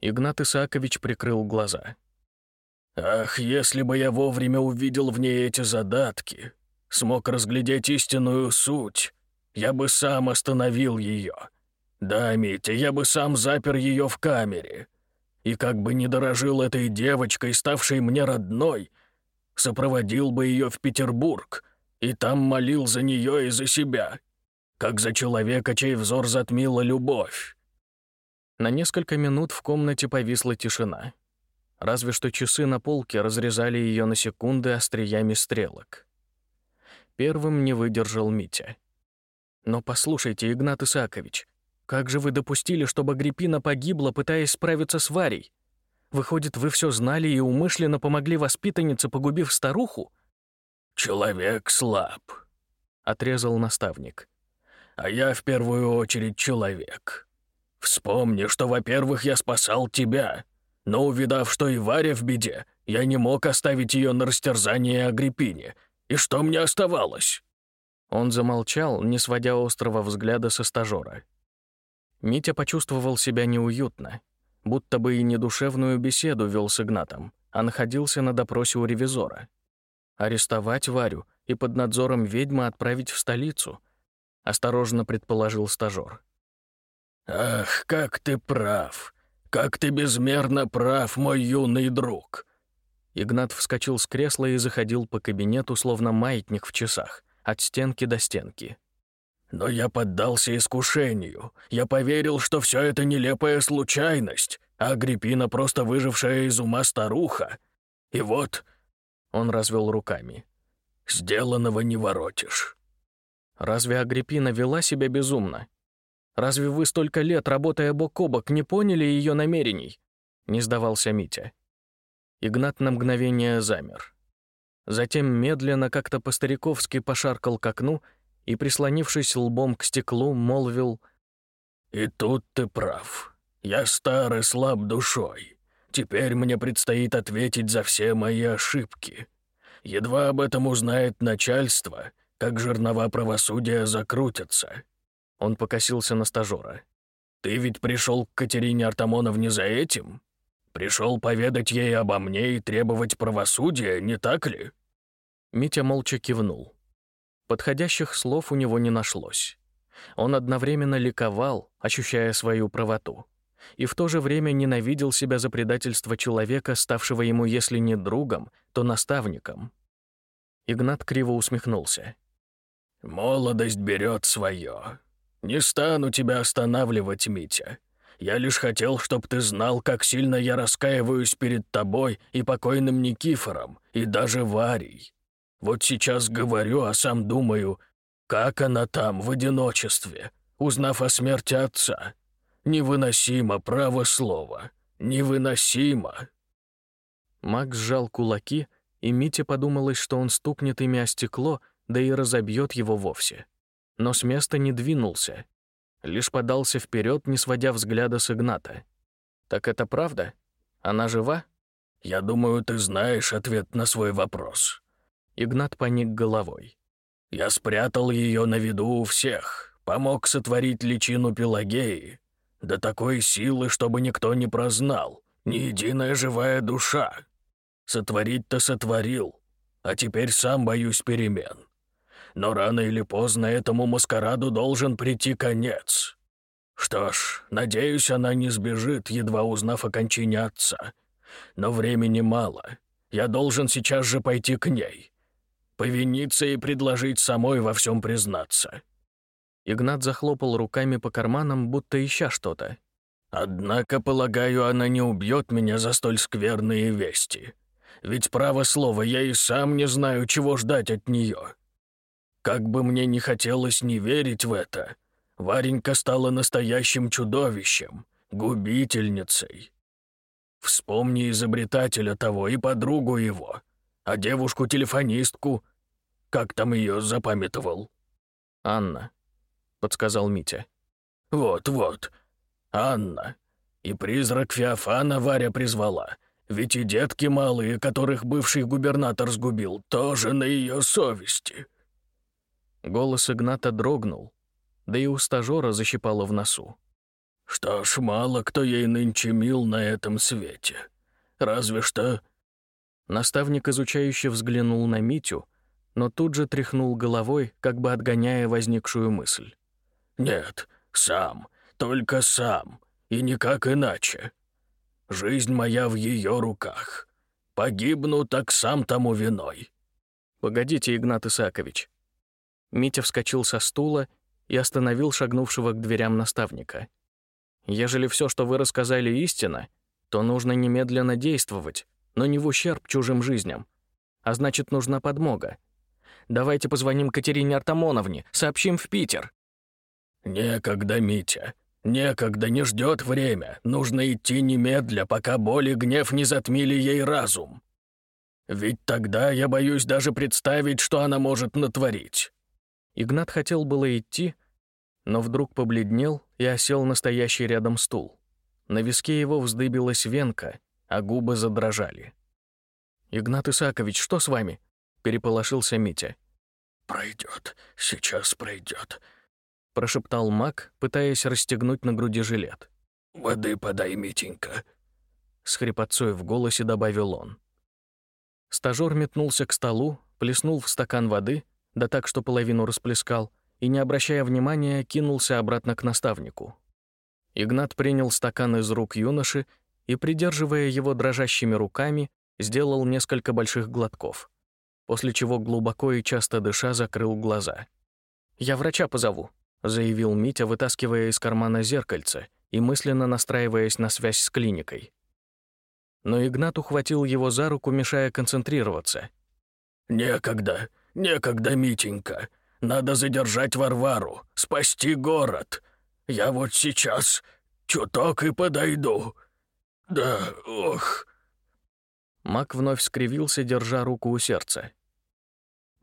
Speaker 1: Игнат Исаакович прикрыл глаза.
Speaker 2: Ах, если бы я вовремя увидел в ней эти задатки, смог разглядеть истинную суть, я бы сам остановил ее. Да, Митя, я бы сам запер ее в камере. И как бы не дорожил этой девочкой, ставшей мне родной, сопроводил бы ее в Петербург и там молил за нее и за себя, как за человека, чей взор затмила любовь.
Speaker 1: На несколько минут в комнате повисла тишина разве что часы на полке разрезали ее на секунды остриями стрелок. Первым не выдержал Митя. «Но послушайте, Игнат Исаакович, как же вы допустили, чтобы Агриппина погибла, пытаясь справиться с Варей? Выходит, вы все знали и умышленно помогли воспитаннице, погубив старуху?»
Speaker 2: «Человек слаб», — отрезал наставник. «А я в первую очередь человек. Вспомни, что, во-первых, я спасал тебя, но увидав, что и Варя в беде, я не мог оставить ее на растерзание Агриппине. И что мне оставалось?»
Speaker 1: Он замолчал, не сводя острого взгляда со стажера. Митя почувствовал себя неуютно, будто бы и не душевную беседу вел с Игнатом, а находился на допросе у ревизора. Арестовать Варю и под надзором ведьмы отправить в столицу, осторожно предположил стажер.
Speaker 2: «Ах, как ты прав! «Как ты безмерно прав, мой юный друг!»
Speaker 1: Игнат вскочил с кресла и заходил по кабинету, словно маятник в часах, от стенки до стенки.
Speaker 2: «Но я поддался искушению. Я поверил, что все это нелепая случайность, а Агриппина просто выжившая из ума старуха. И вот...» Он развел руками. «Сделанного не воротишь».
Speaker 1: «Разве Агриппина вела себя безумно?» Разве вы столько лет, работая бок о бок, не поняли ее намерений?» Не сдавался Митя. Игнат на мгновение замер. Затем медленно, как-то по-стариковски пошаркал к окну и, прислонившись лбом к стеклу, молвил
Speaker 2: «И тут ты прав. Я стар и слаб душой. Теперь мне предстоит ответить за все мои ошибки. Едва об этом узнает начальство, как жернова правосудия закрутятся».
Speaker 1: Он покосился на стажера.
Speaker 2: «Ты ведь пришел к Катерине Артамоновне за этим? Пришел поведать ей обо мне и требовать правосудия, не так ли?»
Speaker 1: Митя молча кивнул. Подходящих слов у него не нашлось. Он одновременно ликовал, ощущая свою правоту, и в то же время ненавидел себя за предательство человека, ставшего ему, если не другом, то наставником. Игнат криво усмехнулся.
Speaker 2: «Молодость берет свое. Не стану тебя останавливать, Митя. Я лишь хотел, чтобы ты знал, как сильно я раскаиваюсь перед тобой и покойным Никифором, и даже Варей. Вот сейчас говорю, а сам думаю, как она там, в одиночестве, узнав о смерти отца. Невыносимо, право слово. Невыносимо.
Speaker 1: Макс сжал кулаки, и Мите подумалось, что он стукнет ими о стекло, да и разобьет его вовсе. Но с места не двинулся. Лишь подался вперед, не сводя взгляда с Игната. «Так это правда? Она жива?»
Speaker 2: «Я думаю, ты знаешь ответ на свой вопрос»,
Speaker 1: Игнат поник головой.
Speaker 2: «Я спрятал ее на виду у всех, помог сотворить личину Пелагеи. До такой силы, чтобы никто не прознал, ни единая живая душа. Сотворить-то сотворил, а теперь сам боюсь перемен. Но рано или поздно этому маскараду должен прийти конец. Что ж, надеюсь, она не сбежит, едва узнав о кончине отца. Но времени мало. Я должен сейчас же пойти к ней повиниться и предложить самой во всем признаться».
Speaker 1: Игнат захлопал руками по карманам, будто ища что-то.
Speaker 2: «Однако, полагаю, она не убьет меня за столь скверные вести. Ведь, право слово, я и сам не знаю, чего ждать от нее. Как бы мне не хотелось не верить в это, Варенька стала настоящим чудовищем, губительницей. Вспомни изобретателя того и подругу его, а девушку-телефонистку, как там ее запамятовал?»
Speaker 1: «Анна», — подсказал Митя.
Speaker 2: «Вот-вот, Анна. И призрак Феофана Варя призвала. Ведь и детки малые, которых бывший губернатор сгубил, тоже на ее совести».
Speaker 1: Голос Игната дрогнул, да и у стажера защипало в носу.
Speaker 2: «Что ж, мало кто ей нынче мил на этом свете. Разве что...»
Speaker 1: Наставник изучающе взглянул на Митю, но тут же тряхнул головой, как бы отгоняя возникшую мысль.
Speaker 2: «Нет, сам, только сам, и никак иначе. Жизнь моя в ее руках. Погибну, так сам тому виной».
Speaker 1: «Погодите, Игнат Исакович». Митя вскочил со стула и остановил шагнувшего к дверям наставника. «Ежели все, что вы рассказали, истина, то нужно немедленно действовать, но не в ущерб чужим жизням. А значит, нужна подмога. Давайте позвоним Катерине Артамоновне, сообщим в Питер».
Speaker 2: «Некогда, Митя. Некогда, не ждет время. Нужно идти немедля, пока боль и гнев не затмили ей разум. Ведь тогда я боюсь даже представить, что она может натворить».
Speaker 1: Игнат хотел было идти, но вдруг побледнел и осел настоящий рядом стул. На виске его вздыбилась венка, а губы задрожали. «Игнат Исакович, что с вами?» — переполошился Митя.
Speaker 2: «Пройдет, сейчас пройдет», —
Speaker 1: прошептал маг, пытаясь расстегнуть на груди жилет.
Speaker 2: «Воды подай, Митенька», —
Speaker 1: с хрипотцой в голосе добавил он. Стажёр метнулся к столу, плеснул в стакан воды, да так, что половину расплескал, и, не обращая внимания, кинулся обратно к наставнику. Игнат принял стакан из рук юноши и, придерживая его дрожащими руками, сделал несколько больших глотков, после чего глубоко и часто дыша закрыл глаза. «Я врача позову», — заявил Митя, вытаскивая из кармана зеркальце и мысленно настраиваясь на связь с клиникой. Но Игнат ухватил его за руку, мешая концентрироваться.
Speaker 2: «Некогда, некогда, Митенька. Надо задержать Варвару, спасти город. Я вот сейчас чуток и подойду. Да, ох».
Speaker 1: Мак вновь скривился, держа руку у сердца.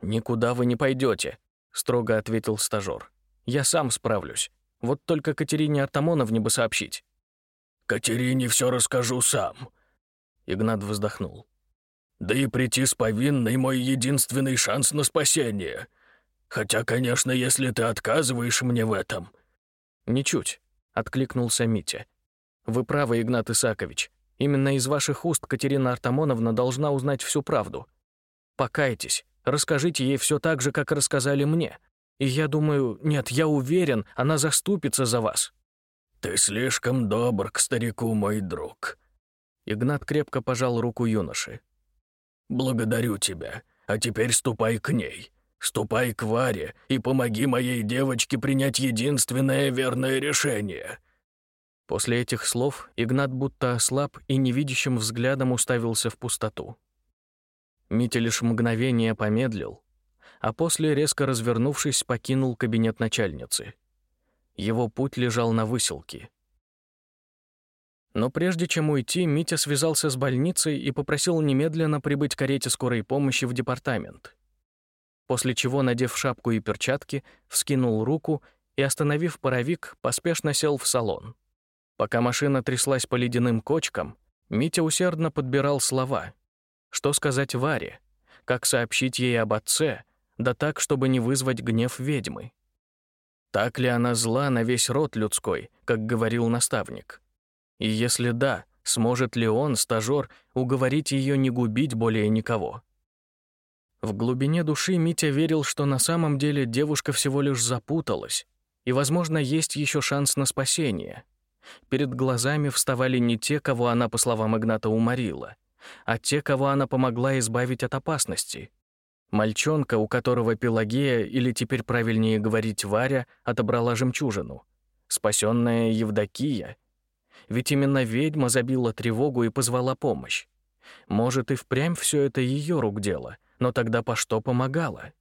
Speaker 1: «Никуда вы не пойдете, строго ответил стажёр. «Я сам справлюсь. Вот только Катерине Артамоновне бы сообщить».
Speaker 2: «Катерине все расскажу сам», — Игнат вздохнул. «Да и прийти с повинной — мой единственный шанс на спасение. Хотя, конечно, если ты отказываешь мне в этом...»
Speaker 1: «Ничуть», — откликнулся Митя. «Вы правы, Игнат Исакович. Именно из ваших уст Катерина Артамоновна должна узнать всю правду. Покайтесь, расскажите ей все так же, как рассказали мне. И я думаю, нет, я уверен, она заступится за вас».
Speaker 2: «Ты слишком добр к старику, мой друг».
Speaker 1: Игнат крепко пожал руку юноши.
Speaker 2: «Благодарю тебя, а теперь ступай к ней. Ступай к Варе и помоги моей девочке принять единственное верное решение».
Speaker 1: После этих слов Игнат будто ослаб и невидящим взглядом уставился в пустоту. Митя лишь мгновение помедлил, а после, резко развернувшись, покинул кабинет начальницы. Его путь лежал на выселке. Но прежде чем уйти, Митя связался с больницей и попросил немедленно прибыть карете скорой помощи в департамент. После чего, надев шапку и перчатки, вскинул руку и, остановив паровик, поспешно сел в салон. Пока машина тряслась по ледяным кочкам, Митя усердно подбирал слова. Что сказать Варе? Как сообщить ей об отце? Да так, чтобы не вызвать гнев ведьмы. Так ли она зла на весь род людской, как говорил наставник? И если да, сможет ли он, стажёр, уговорить ее не губить более никого? В глубине души Митя верил, что на самом деле девушка всего лишь запуталась, и, возможно, есть еще шанс на спасение — Перед глазами вставали не те, кого она, по словам Игната, уморила, а те, кого она помогла избавить от опасности. Мальчонка, у которого Пелагея, или теперь правильнее говорить Варя, отобрала жемчужину. Спасенная Евдокия. Ведь именно ведьма забила тревогу и позвала помощь. Может, и впрямь все это ее рук дело, но тогда по что помогала?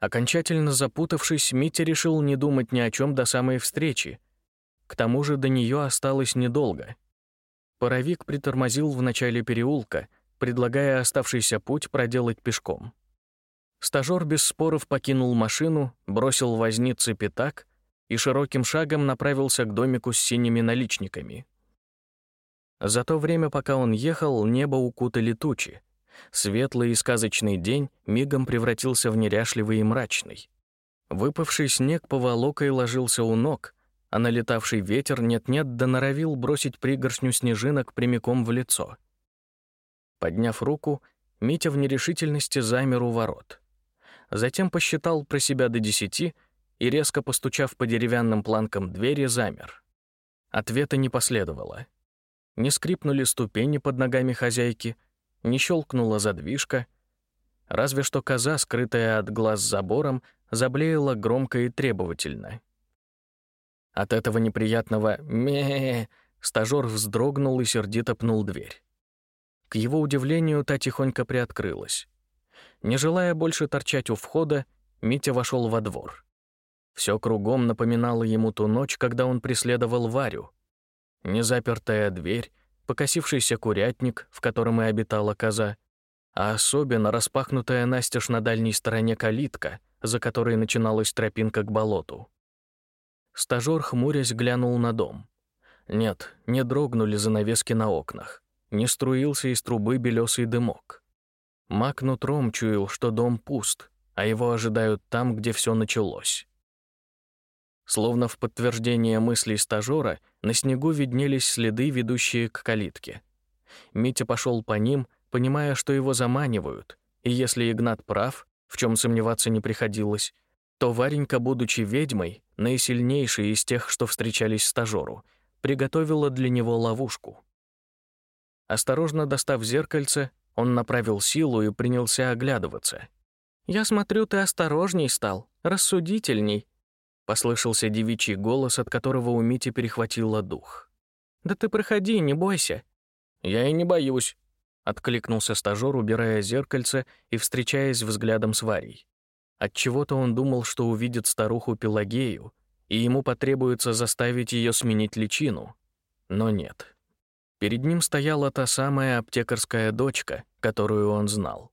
Speaker 1: Окончательно запутавшись, Митя решил не думать ни о чем до самой встречи, к тому же до нее осталось недолго. Паровик притормозил в начале переулка, предлагая оставшийся путь проделать пешком. Стажёр без споров покинул машину, бросил вознице пятак и широким шагом направился к домику с синими наличниками. За то время, пока он ехал, небо укутали тучи. Светлый и сказочный день мигом превратился в неряшливый и мрачный. Выпавший снег поволокой ложился у ног, а налетавший ветер нет-нет да бросить пригоршню снежинок прямиком в лицо. Подняв руку, Митя в нерешительности замер у ворот. Затем посчитал про себя до десяти и, резко постучав по деревянным планкам двери, замер. Ответа не последовало. Не скрипнули ступени под ногами хозяйки, не щелкнула задвижка, разве что коза, скрытая от глаз забором, заблеяла громко и требовательно — от этого неприятного ме стажёр вздрогнул и сердито пнул дверь. К его удивлению, та тихонько приоткрылась. Не желая больше торчать у входа, Митя вошел во двор. Все кругом напоминало ему ту ночь, когда он преследовал Варю. Незапертая дверь, покосившийся курятник, в котором и обитала коза, а особенно распахнутая настежь на дальней стороне калитка, за которой начиналась тропинка к болоту. Стажёр, хмурясь, глянул на дом. Нет, не дрогнули занавески на окнах. Не струился из трубы белесый дымок. Мак нутром чуял, что дом пуст, а его ожидают там, где все началось. Словно в подтверждение мыслей стажёра, на снегу виднелись следы, ведущие к калитке. Митя пошел по ним, понимая, что его заманивают, и если Игнат прав, в чем сомневаться не приходилось, то Варенька, будучи ведьмой, наисильнейшей из тех, что встречались стажеру, приготовила для него ловушку. Осторожно достав зеркальце, он направил силу и принялся оглядываться.
Speaker 3: «Я смотрю, ты осторожней стал, рассудительней», — послышался девичий голос, от которого у Мити перехватило дух. «Да ты проходи, не бойся».
Speaker 1: «Я и не боюсь», — откликнулся стажер, убирая зеркальце и встречаясь взглядом с Варей. Отчего-то он думал, что увидит старуху Пелагею, и ему потребуется заставить ее сменить личину. Но нет. Перед ним стояла та самая аптекарская дочка, которую он знал.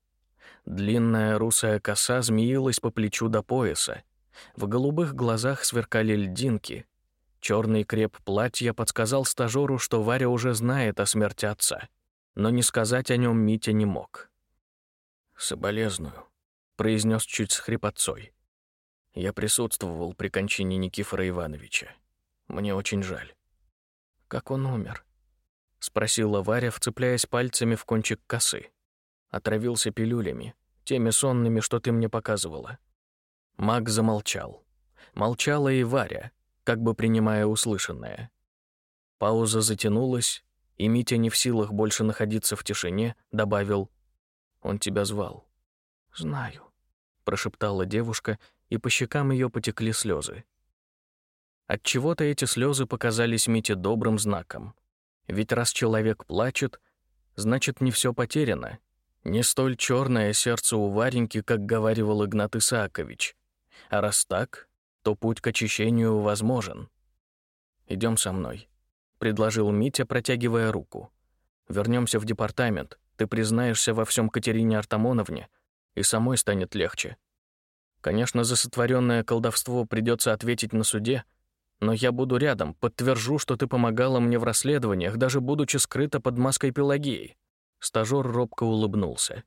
Speaker 1: Длинная русая коса змеилась по плечу до пояса. В голубых глазах сверкали льдинки. Черный креп платья подсказал стажеру, что Варя уже знает о смерти отца, но не сказать о нем Митя не мог. «Соболезную», — произнес чуть с хрипотцой. «Я присутствовал при кончине Никифора Ивановича. Мне очень жаль». «Как он умер?» — спросила Варя, вцепляясь пальцами в кончик косы. Отравился пилюлями, теми сонными, что ты мне показывала. Маг замолчал. Молчала и Варя, как бы принимая услышанное. Пауза затянулась, и Митя, не в силах больше находиться в тишине, добавил «Он тебя звал». «Знаю», — прошептала девушка, и по щекам ее потекли слезы. Отчего-то эти слезы показались Мите добрым знаком. Ведь раз человек плачет, значит, не все потеряно, не столь черное сердце у Вареньки, как говаривал Игнат Исаакович. А раз так, то путь к очищению возможен. Идем со мной», — предложил Митя, протягивая руку. Вернемся в департамент, ты признаешься во всем Катерине Артамоновне, и самой станет легче. Конечно, за сотворенное колдовство придется ответить на суде, но я буду рядом, подтвержу, что ты помогала мне в расследованиях, даже будучи скрыта под маской Пелагеи. Стажёр робко улыбнулся.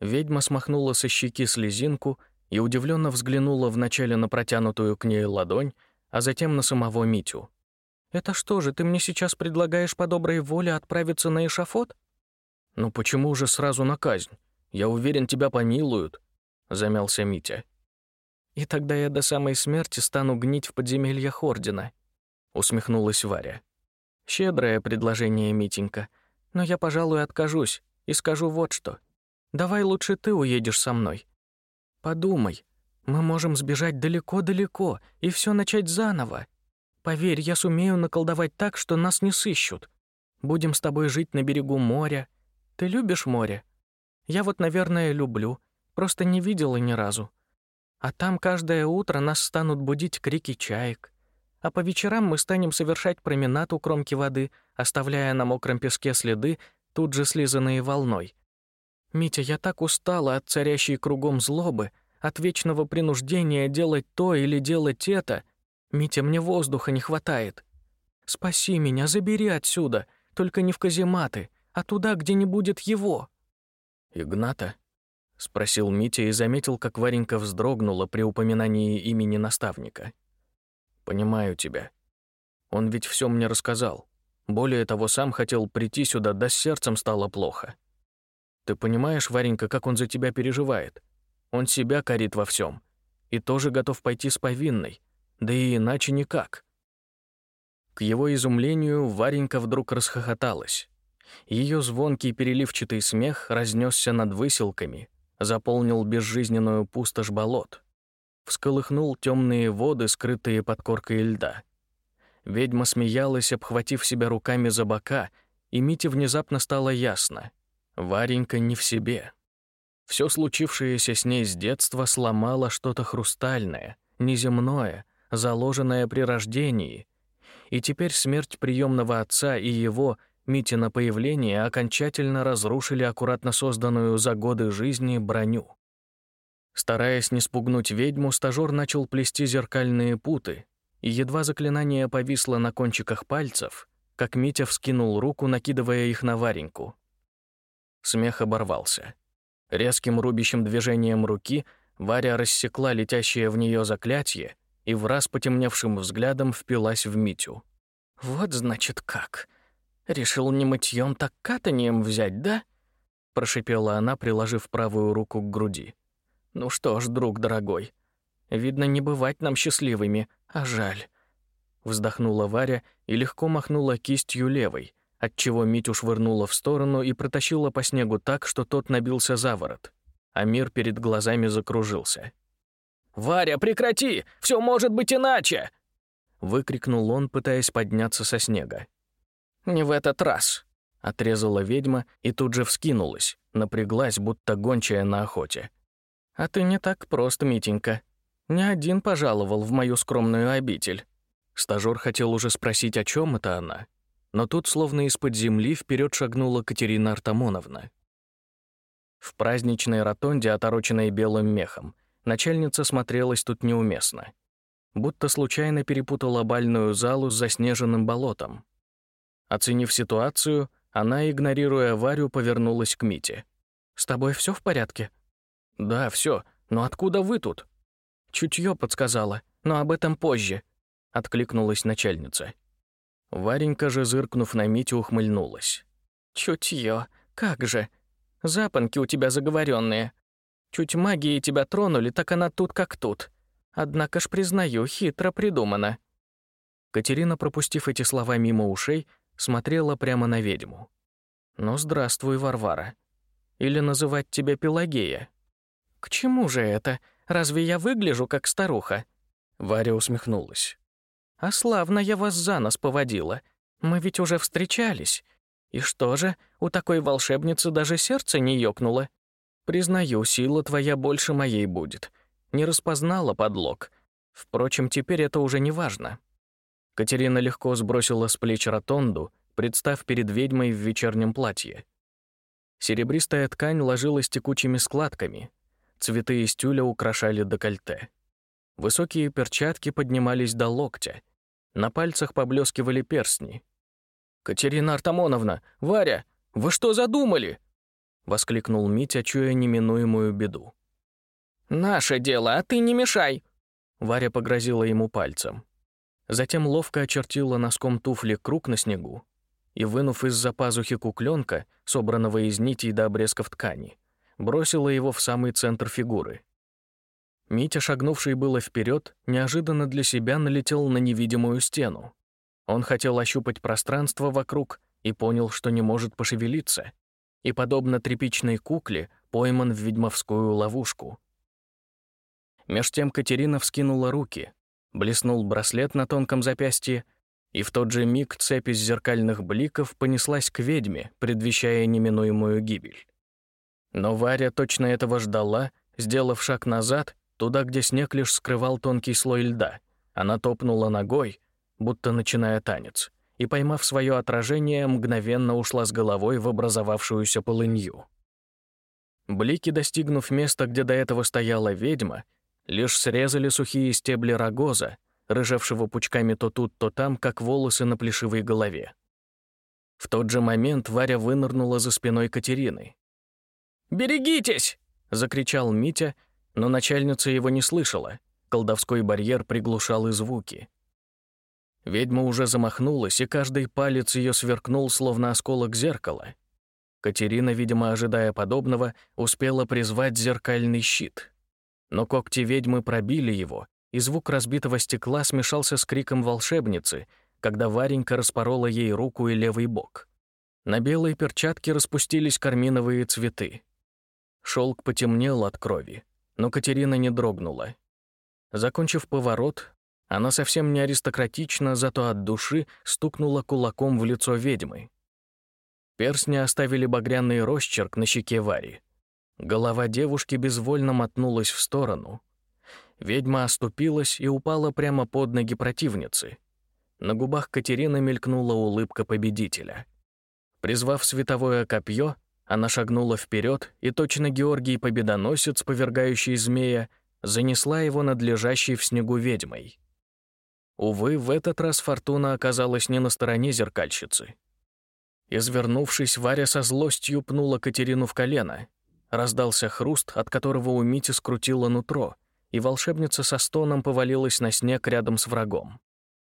Speaker 1: Ведьма смахнула со щеки слезинку и удивленно взглянула вначале на протянутую к ней ладонь, а затем на самого Митю. «Это что же, ты мне сейчас предлагаешь по доброй воле отправиться на эшафот?» «Ну почему же сразу на казнь? Я уверен, тебя помилуют», — замялся Митя. «И тогда я до самой смерти стану гнить в подземельях Ордена», — усмехнулась Варя. «Щедрое предложение, Митенька но я, пожалуй, откажусь и скажу вот что. Давай лучше ты уедешь со мной. Подумай, мы можем сбежать далеко-далеко и все начать заново. Поверь, я сумею наколдовать так, что нас не сыщут. Будем с тобой жить на берегу моря. Ты любишь море? Я вот, наверное, люблю, просто не видела ни разу. А там каждое утро нас станут будить крики чаек а по вечерам мы станем совершать променад у кромки воды, оставляя на мокром песке следы, тут же слизанные волной. Митя, я так устала от царящей кругом злобы, от вечного принуждения делать то или делать это. Митя, мне воздуха не хватает. Спаси меня, забери отсюда, только не в казематы, а туда, где не будет его. Игната? спросил Митя и заметил, как Варенька вздрогнула при упоминании имени наставника. Понимаю тебя. Он ведь все мне рассказал. Более того, сам хотел прийти сюда, да с сердцем стало плохо. Ты понимаешь, Варенька, как он за тебя переживает? Он себя корит во всем и тоже готов пойти с повинной, да и иначе никак. К его изумлению Варенька вдруг расхохоталась. Ее звонкий переливчатый смех разнесся над выселками, заполнил безжизненную пустошь болот всколыхнул темные воды, скрытые под коркой льда. Ведьма смеялась, обхватив себя руками за бока, и Мите внезапно стало ясно. Варенька не в себе. Все случившееся с ней с детства сломало что-то хрустальное, неземное, заложенное при рождении. И теперь смерть приемного отца и его, Митина появление, окончательно разрушили аккуратно созданную за годы жизни броню. Стараясь не спугнуть ведьму, стажёр начал плести зеркальные путы, и едва заклинание повисло на кончиках пальцев, как Митя вскинул руку, накидывая их на Вареньку. Смех оборвался. Резким рубящим движением руки Варя рассекла летящее в нее заклятие и в раз потемневшим взглядом впилась в Митю. «Вот значит как. Решил не мытьем, так катанием взять, да?» прошипела она, приложив правую руку к груди. Ну что ж, друг дорогой, видно, не бывать нам счастливыми, а жаль. Вздохнула Варя и легко махнула кистью левой, отчего Митю швырнула в сторону и протащила по снегу так, что тот набился за ворот, а мир перед глазами закружился. «Варя, прекрати! Все может быть иначе!» выкрикнул он, пытаясь подняться со снега. «Не в этот раз!» — отрезала ведьма и тут же вскинулась, напряглась, будто гончая на охоте. «А ты не так прост, Митенька. Не один пожаловал в мою скромную обитель». Стажёр хотел уже спросить, о чем это она, но тут, словно из-под земли, вперед шагнула Катерина Артамоновна. В праздничной ротонде, отороченной белым мехом, начальница смотрелась тут неуместно. Будто случайно перепутала бальную залу с заснеженным болотом. Оценив ситуацию, она, игнорируя Варю, повернулась к Мите. «С тобой все в порядке?» «Да, все. Но откуда вы тут?» «Чутье подсказала, но об этом позже», — откликнулась начальница. Варенька же, зыркнув на Митю, ухмыльнулась. «Чутье, как же! Запонки у тебя заговоренные. Чуть магии тебя тронули, так она тут как тут. Однако ж, признаю, хитро придумано». Катерина, пропустив эти слова мимо ушей, смотрела прямо на ведьму. «Ну, здравствуй, Варвара. Или называть тебя Пелагея?» «К чему же это? Разве я выгляжу как старуха?» Варя усмехнулась. «А славно я вас за нос поводила. Мы ведь уже встречались. И что же, у такой волшебницы даже сердце не ёкнуло? Признаю, сила твоя больше моей будет. Не распознала подлог. Впрочем, теперь это уже не важно». Катерина легко сбросила с плеч ротонду, представ перед ведьмой в вечернем платье. Серебристая ткань ложилась текучими складками, цветы из тюля украшали декольте. Высокие перчатки поднимались до локтя, на пальцах поблескивали перстни. «Катерина Артамоновна! Варя! Вы что задумали?» — воскликнул Митя, чуя неминуемую беду. «Наше дело, а ты не мешай!» Варя погрозила ему пальцем. Затем ловко очертила носком туфли круг на снегу и, вынув из-за пазухи кукленка, собранного из нитей до обрезков ткани, бросила его в самый центр фигуры. Митя, шагнувший было вперед, неожиданно для себя налетел на невидимую стену. Он хотел ощупать пространство вокруг и понял, что не может пошевелиться, и, подобно тряпичной кукле, пойман в ведьмовскую ловушку. Меж тем Катерина вскинула руки, блеснул браслет на тонком запястье, и в тот же миг цепь из зеркальных бликов понеслась к ведьме, предвещая неминуемую гибель. Но Варя точно этого ждала, сделав шаг назад Туда, где снег лишь скрывал тонкий слой льда, она топнула ногой, будто начиная танец, и, поймав свое отражение, мгновенно ушла с головой в образовавшуюся полынью. Блики, достигнув места, где до этого стояла ведьма, лишь срезали сухие стебли рогоза, рыжевшего пучками то тут, то там, как волосы на плешивой голове. В тот же момент Варя вынырнула за спиной Катерины. «Берегитесь!» — закричал Митя но начальница его не слышала. Колдовской барьер приглушал и звуки. Ведьма уже замахнулась, и каждый палец ее сверкнул, словно осколок зеркала. Катерина, видимо, ожидая подобного, успела призвать зеркальный щит. Но когти ведьмы пробили его, и звук разбитого стекла смешался с криком волшебницы, когда Варенька распорола ей руку и левый бок. На белой перчатке распустились карминовые цветы. Шелк потемнел от крови, но Катерина не дрогнула. Закончив поворот, она совсем не аристократично, зато от души стукнула кулаком в лицо ведьмы. Перстни оставили багряный росчерк на щеке Вари. Голова девушки безвольно мотнулась в сторону. Ведьма оступилась и упала прямо под ноги противницы. На губах Катерины мелькнула улыбка победителя. Призвав световое копье, она шагнула вперед, и точно Георгий Победоносец, повергающий змея, занесла его над лежащей в снегу ведьмой. Увы, в этот раз фортуна оказалась не на стороне зеркальщицы. Извернувшись, Варя со злостью пнула Катерину в колено. Раздался хруст, от которого у Мити скрутило нутро, и волшебница со стоном повалилась на снег рядом с врагом.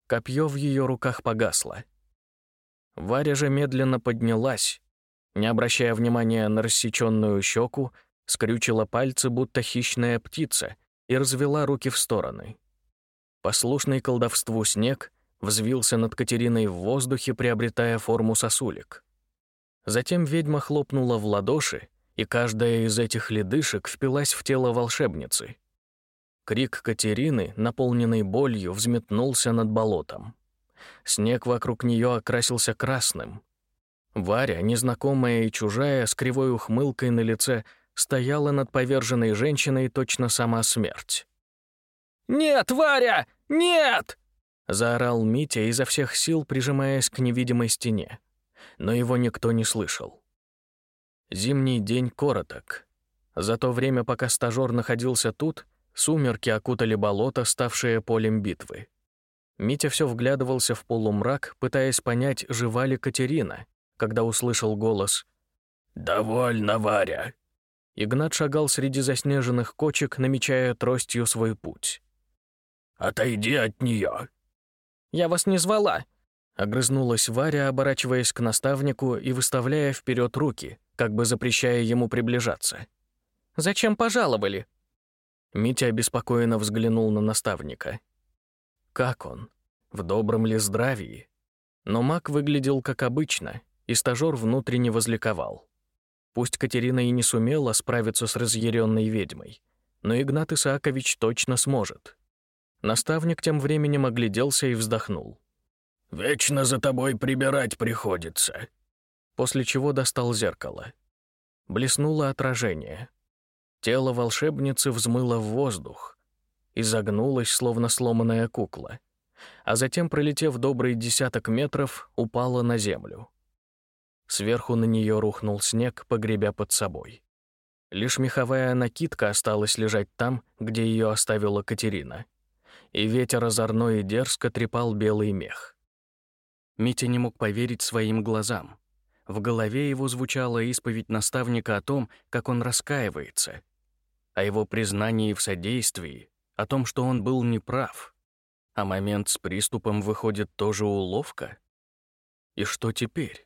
Speaker 1: Копье в ее руках погасло. Варя же медленно поднялась, не обращая внимания на рассеченную щеку, скрючила пальцы, будто хищная птица, и развела руки в стороны. Послушный колдовству снег взвился над Катериной в воздухе, приобретая форму сосулек. Затем ведьма хлопнула в ладоши, и каждая из этих ледышек впилась в тело волшебницы. Крик Катерины, наполненный болью, взметнулся над болотом. Снег вокруг нее окрасился красным, Варя, незнакомая и чужая, с кривой ухмылкой на лице, стояла над поверженной женщиной точно сама смерть.
Speaker 2: «Нет, Варя! Нет!»
Speaker 1: Заорал Митя изо всех сил, прижимаясь к невидимой стене. Но его никто не слышал. Зимний день короток. За то время, пока стажёр находился тут, сумерки окутали болото, ставшее полем битвы. Митя все вглядывался в полумрак, пытаясь понять, жива ли Катерина, когда услышал голос «Довольно, Варя!». Игнат шагал среди заснеженных кочек, намечая тростью свой путь. «Отойди от нее!»
Speaker 3: «Я вас не звала!»
Speaker 1: Огрызнулась Варя, оборачиваясь к наставнику и выставляя вперед руки, как бы запрещая ему приближаться.
Speaker 3: «Зачем пожаловали?»
Speaker 1: Митя обеспокоенно взглянул на наставника. Как он? В добром ли здравии? Но маг выглядел как обычно, и стажёр внутренне возликовал. Пусть Катерина и не сумела справиться с разъяренной ведьмой, но Игнат Исаакович точно сможет. Наставник тем временем огляделся и вздохнул.
Speaker 2: «Вечно за тобой прибирать приходится»,
Speaker 1: после чего достал зеркало. Блеснуло отражение. Тело волшебницы взмыло в воздух, изогнулась, словно сломанная кукла, а затем, пролетев добрый десяток метров, упала на землю. Сверху на нее рухнул снег, погребя под собой. Лишь меховая накидка осталась лежать там, где ее оставила Катерина. И ветер озорной и дерзко трепал белый мех. Митя не мог поверить своим глазам. В голове его звучала исповедь наставника о том, как он раскаивается, о его признании в содействии, о том, что он был неправ. А момент с приступом выходит тоже уловка. И что теперь?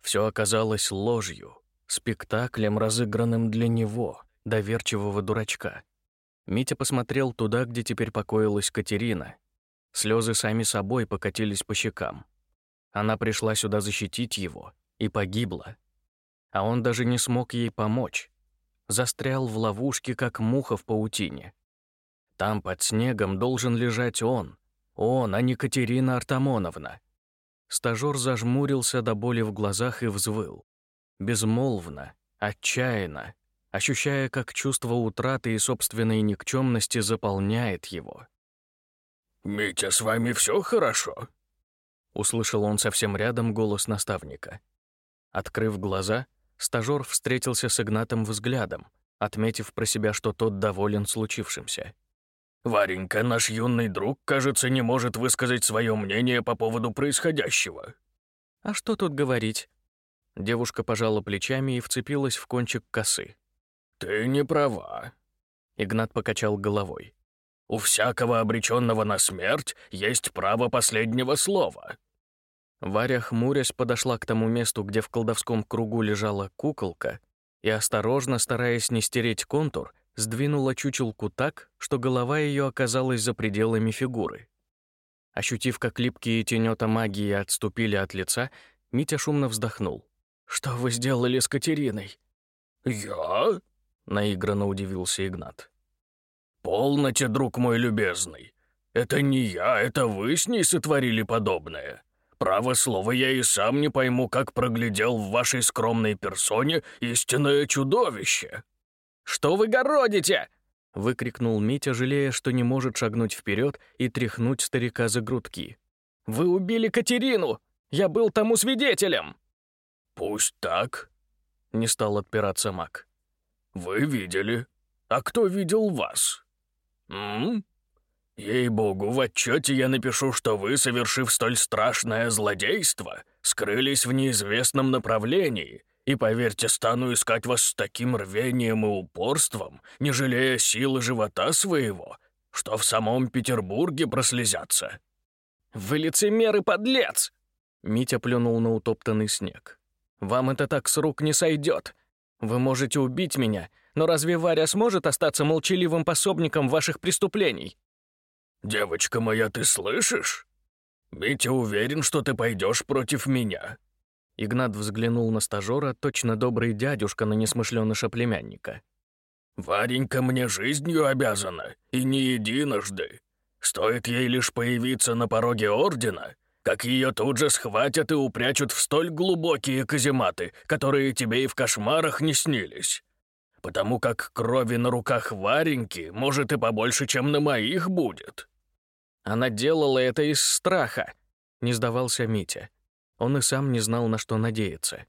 Speaker 1: Все оказалось ложью, спектаклем, разыгранным для него, доверчивого дурачка. Митя посмотрел туда, где теперь покоилась Катерина. Слезы сами собой покатились по щекам. Она пришла сюда защитить его и погибла. А он даже не смог ей помочь. Застрял в ловушке, как муха в паутине. Там под снегом должен лежать он. Он, а не Катерина Артамоновна. Стажёр зажмурился до боли в глазах и взвыл. Безмолвно, отчаянно, ощущая, как чувство утраты и собственной никчемности заполняет его.
Speaker 2: «Митя, с вами все хорошо?»
Speaker 1: Услышал он совсем рядом голос наставника. Открыв глаза, стажёр встретился с Игнатом взглядом, отметив про себя, что тот доволен случившимся.
Speaker 2: Варенька, наш юный друг, кажется, не может высказать свое мнение по поводу происходящего».
Speaker 3: «А что тут говорить?»
Speaker 1: Девушка пожала плечами и вцепилась в кончик косы.
Speaker 2: «Ты не права», —
Speaker 1: Игнат покачал головой.
Speaker 2: «У всякого обреченного на смерть есть право последнего слова».
Speaker 1: Варя, хмурясь, подошла к тому месту, где в колдовском кругу лежала куколка, и, осторожно, стараясь не стереть контур, сдвинула чучелку так, что голова ее оказалась за пределами фигуры. Ощутив, как липкие тенета магии отступили от лица, Митя шумно вздохнул. «Что вы сделали с Катериной?»
Speaker 2: «Я?»
Speaker 1: — наигранно удивился Игнат.
Speaker 2: «Полноте, друг мой любезный. Это не я, это вы с ней сотворили подобное. Право слово, я и сам не пойму, как проглядел в вашей скромной персоне истинное чудовище».
Speaker 3: Что вы городите?»
Speaker 1: — выкрикнул Митя, жалея, что не может шагнуть вперед и тряхнуть старика за грудки.
Speaker 3: «Вы убили Катерину! Я был тому свидетелем!»
Speaker 2: «Пусть так», —
Speaker 1: не стал отпираться маг.
Speaker 2: «Вы видели. А кто видел вас? М? Ей-богу, в отчете я напишу, что вы, совершив столь страшное злодейство, скрылись в неизвестном направлении и, поверьте, стану искать вас с таким рвением и упорством, не жалея силы живота своего, что в самом Петербурге прослезятся».
Speaker 3: «Вы лицемер и подлец!»
Speaker 1: Митя плюнул на утоптанный снег. «Вам это так с рук не сойдет. Вы можете убить меня, но разве Варя сможет остаться молчаливым пособником ваших преступлений?»
Speaker 2: «Девочка моя, ты слышишь? Митя уверен, что ты пойдешь против меня.
Speaker 1: Игнат взглянул на стажера, точно добрый дядюшка на несмышленыша племянника.
Speaker 2: «Варенька мне жизнью обязана, и не единожды. Стоит ей лишь появиться на пороге Ордена, как ее тут же схватят и упрячут в столь глубокие казематы, которые тебе и в кошмарах не снились. Потому как крови на руках Вареньки, может, и побольше, чем на моих будет».
Speaker 3: Она делала это из страха, не сдавался Митя. Он и сам не знал, на что надеяться.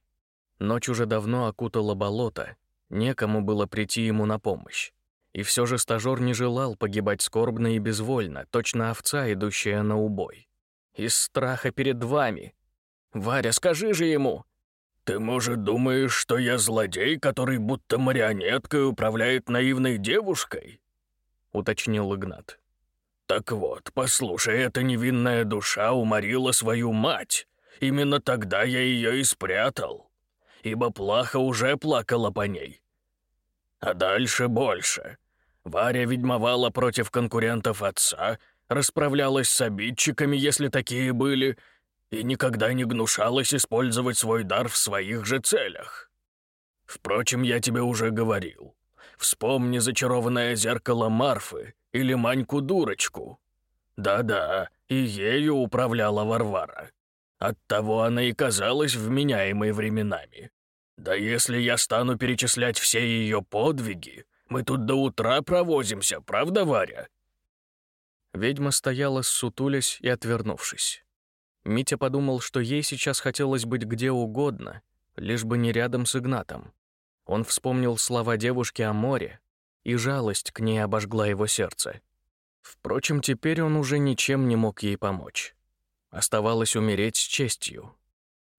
Speaker 3: Ночь уже давно окутала болото, некому было прийти ему на помощь. И все же стажёр не желал погибать скорбно и безвольно, точно овца, идущая на убой. Из страха перед вами. Варя, скажи же ему.
Speaker 2: Ты, может, думаешь, что я злодей, который будто марионеткой управляет наивной девушкой? Уточнил Игнат. Так вот, послушай, эта невинная душа уморила свою мать. Именно тогда я ее и спрятал, ибо плаха уже плакала по ней. А дальше больше. Варя ведьмовала против конкурентов отца, расправлялась с обидчиками, если такие были, и никогда не гнушалась использовать свой дар в своих же целях. Впрочем, я тебе уже говорил. Вспомни зачарованное зеркало Марфы или Маньку-дурочку. Да-да, и ею управляла Варвара. Оттого она и казалась вменяемой временами. Да если я стану перечислять все ее подвиги, мы тут до утра провозимся, правда, Варя?»
Speaker 3: Ведьма стояла, ссутулясь и отвернувшись. Митя подумал, что ей сейчас хотелось быть где угодно, лишь бы не рядом с Игнатом. Он вспомнил слова девушки о море, и жалость к ней обожгла его сердце. Впрочем, теперь он уже ничем не мог ей помочь. Оставалось умереть с честью.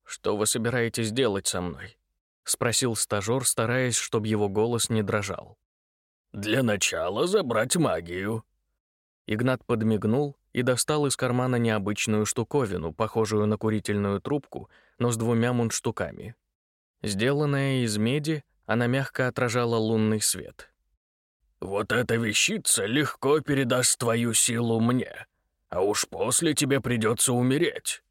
Speaker 3: «Что вы собираетесь делать со мной?» — спросил стажёр, стараясь, чтобы его голос не дрожал.
Speaker 2: «Для начала забрать магию».
Speaker 3: Игнат подмигнул и достал из кармана необычную штуковину, похожую на курительную трубку, но с двумя мундштуками. Сделанная из меди, она мягко отражала лунный свет.
Speaker 2: «Вот эта вещица легко передаст твою силу мне а уж после тебе придется умереть.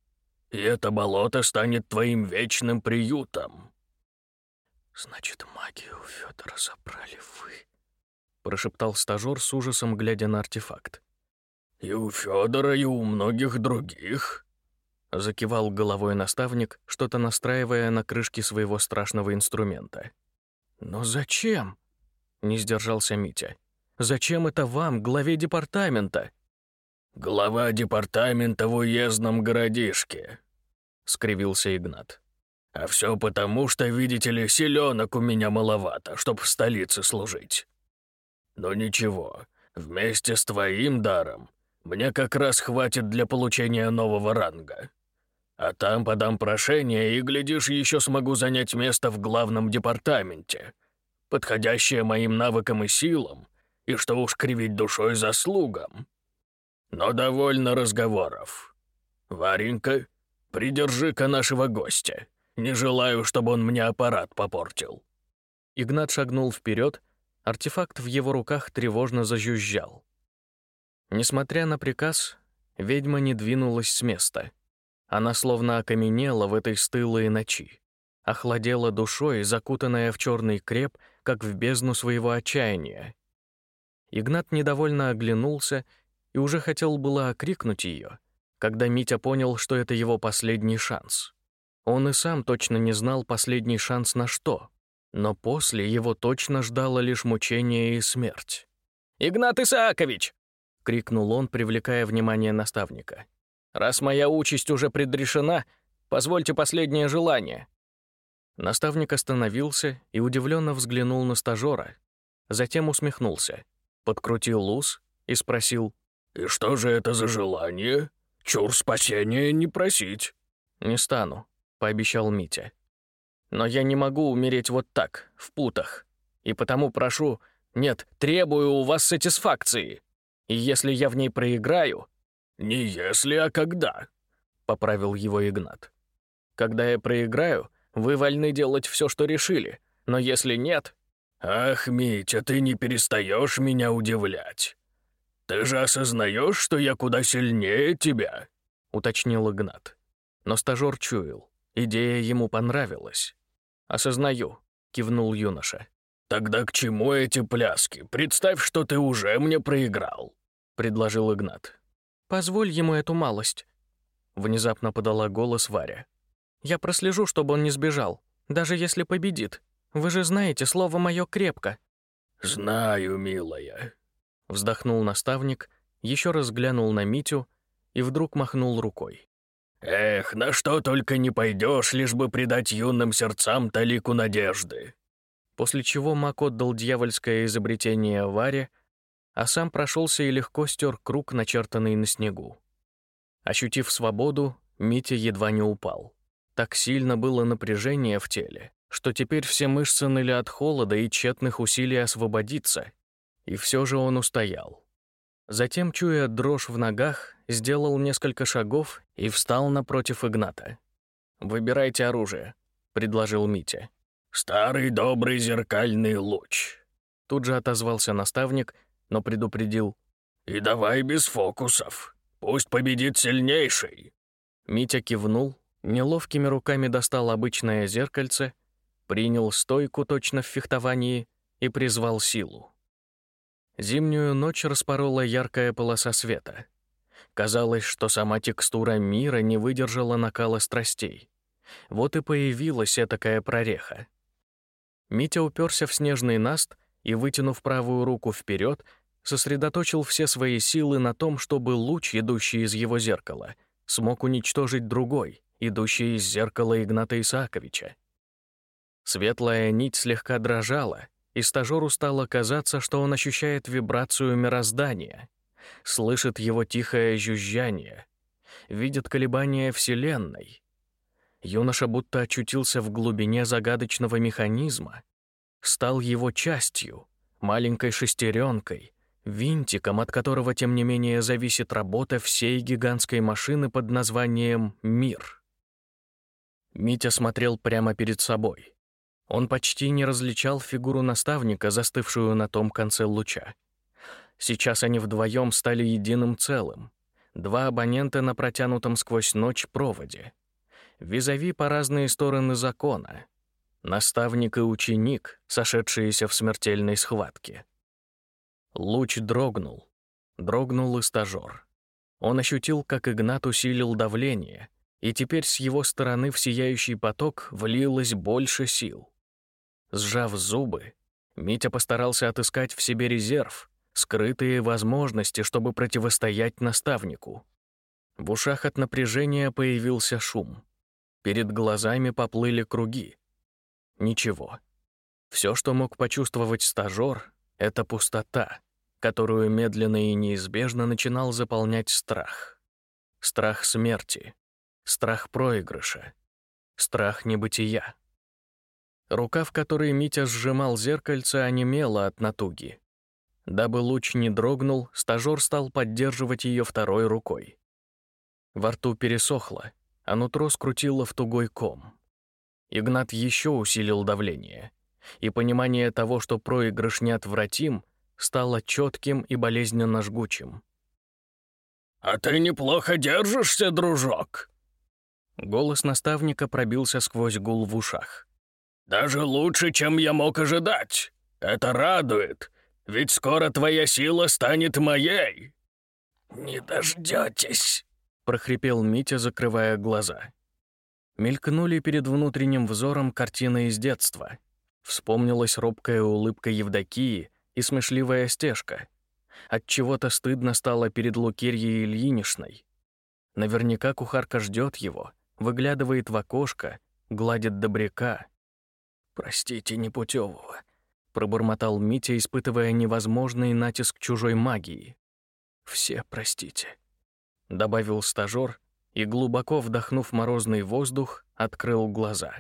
Speaker 2: И это болото станет твоим вечным приютом».
Speaker 3: «Значит, магию Федора забрали вы», — прошептал стажёр с ужасом, глядя на артефакт.
Speaker 2: «И у Федора, и у многих других», — закивал головой наставник, что-то настраивая на крышке своего страшного инструмента.
Speaker 3: «Но зачем?» — не сдержался Митя. «Зачем это вам, главе департамента?»
Speaker 2: «Глава департамента в уездном городишке», — скривился Игнат. «А все потому, что, видите ли, селенок у меня маловато, чтоб в столице служить. Но ничего, вместе с твоим даром мне как раз хватит для получения нового ранга. А там подам прошение и, глядишь, еще смогу занять место в главном департаменте, подходящее моим навыкам и силам, и что уж кривить душой заслугам». Но довольно разговоров. Варенька, придержи-ка нашего гостя. Не желаю, чтобы он мне аппарат попортил».
Speaker 3: Игнат шагнул вперед, артефакт в его руках тревожно зажужжал. Несмотря на приказ, ведьма не двинулась с места. Она словно окаменела в этой стылой ночи, охладела душой, закутанная в черный креп, как в бездну своего отчаяния. Игнат недовольно оглянулся и уже хотел было окрикнуть ее, когда Митя понял, что это его последний шанс. Он и сам точно не знал последний шанс на что, но после его точно ждало лишь мучение и смерть.
Speaker 1: «Игнат Исаакович!» — крикнул он, привлекая внимание наставника. «Раз моя участь уже предрешена, позвольте последнее желание».
Speaker 3: Наставник остановился и удивленно взглянул на стажера, затем усмехнулся, подкрутил ус и спросил
Speaker 2: «И что же это за желание? Чур спасения не просить».
Speaker 3: «Не стану», — пообещал Митя. «Но я не могу умереть вот так, в путах. И потому прошу, нет, требую у вас сатисфакции. И если я в ней проиграю...»
Speaker 2: «Не если, а когда», — поправил его Игнат.
Speaker 3: «Когда я проиграю, вы вольны делать все, что решили, но если нет...»
Speaker 2: «Ах, Митя, ты не перестаешь меня удивлять. «Ты же осознаешь, что я куда сильнее тебя?»
Speaker 3: — уточнил Игнат. Но стажёр чуял. Идея ему понравилась. «Осознаю», — кивнул юноша.
Speaker 2: «Тогда к чему эти пляски? Представь, что ты уже мне проиграл», — предложил Игнат.
Speaker 3: «Позволь ему эту малость», — внезапно подала голос Варя. «Я прослежу, чтобы он не сбежал, даже если победит. Вы же знаете, слово мое крепко».
Speaker 2: «Знаю, милая»,
Speaker 3: Вздохнул наставник еще раз глянул на Митю и вдруг махнул рукой.
Speaker 2: «Эх, на что только не пойдешь, лишь бы придать юным сердцам талику надежды!»
Speaker 3: После чего Мак отдал дьявольское изобретение Варе, а сам прошелся и легко стер круг, начертанный на снегу. Ощутив свободу, Митя едва не упал. Так сильно было напряжение в теле, что теперь все мышцы ныли от холода и тщетных усилий освободиться, и все же он устоял. Затем, чуя дрожь в ногах, сделал несколько шагов и встал напротив Игната. «Выбирайте оружие», — предложил Митя.
Speaker 2: «Старый добрый зеркальный луч», —
Speaker 3: тут же отозвался наставник, но предупредил.
Speaker 2: «И давай без фокусов. Пусть победит сильнейший».
Speaker 3: Митя кивнул, неловкими руками достал обычное зеркальце, принял стойку точно в фехтовании и призвал силу. Зимнюю ночь распорола яркая полоса света. Казалось, что сама текстура мира не выдержала накала страстей. Вот и появилась такая прореха. Митя уперся в снежный наст и, вытянув правую руку вперед, сосредоточил все свои силы на том, чтобы луч, идущий из его зеркала, смог уничтожить другой, идущий из зеркала Игната Исааковича. Светлая нить слегка дрожала, и стажеру стало казаться, что он ощущает вибрацию мироздания, слышит его тихое жужжание, видит колебания Вселенной. Юноша будто очутился в глубине загадочного механизма, стал его частью, маленькой шестеренкой, винтиком, от которого, тем не менее, зависит работа всей гигантской машины под названием «Мир». Митя смотрел прямо перед собой — он почти не различал фигуру наставника, застывшую на том конце луча. Сейчас они вдвоем стали единым целым. Два абонента на протянутом сквозь ночь проводе. Визави по разные стороны закона. Наставник и ученик, сошедшиеся в смертельной схватке. Луч дрогнул. Дрогнул и стажер. Он ощутил, как Игнат усилил давление, и теперь с его стороны в сияющий поток влилось больше сил. Сжав зубы, Митя постарался отыскать в себе резерв, скрытые возможности, чтобы противостоять наставнику. В ушах от напряжения появился шум. Перед глазами поплыли круги. Ничего. Все, что мог почувствовать стажёр, — это пустота, которую медленно и неизбежно начинал заполнять страх. Страх смерти, страх проигрыша, страх небытия. Рука, в которой Митя сжимал зеркальце, онемела от натуги. Дабы луч не дрогнул, стажёр стал поддерживать ее второй рукой. Во рту пересохло, а нутро скрутило в тугой ком. Игнат еще усилил давление, и понимание того, что проигрыш неотвратим, стало четким и болезненно жгучим.
Speaker 2: «А ты неплохо держишься, дружок!»
Speaker 3: Голос наставника пробился сквозь гул в ушах.
Speaker 2: Даже лучше, чем я мог ожидать. Это радует, ведь скоро твоя сила станет моей». «Не дождетесь», — прохрипел Митя, закрывая глаза.
Speaker 3: Мелькнули перед внутренним взором картины из детства. Вспомнилась робкая улыбка Евдокии и смешливая стежка. От чего то стыдно стало перед Лукерьей Ильиничной. Наверняка кухарка ждет его, выглядывает в окошко, гладит добряка, «Простите непутевого», — пробормотал Митя, испытывая невозможный натиск чужой магии. «Все простите», — добавил стажёр и, глубоко вдохнув морозный воздух, открыл глаза.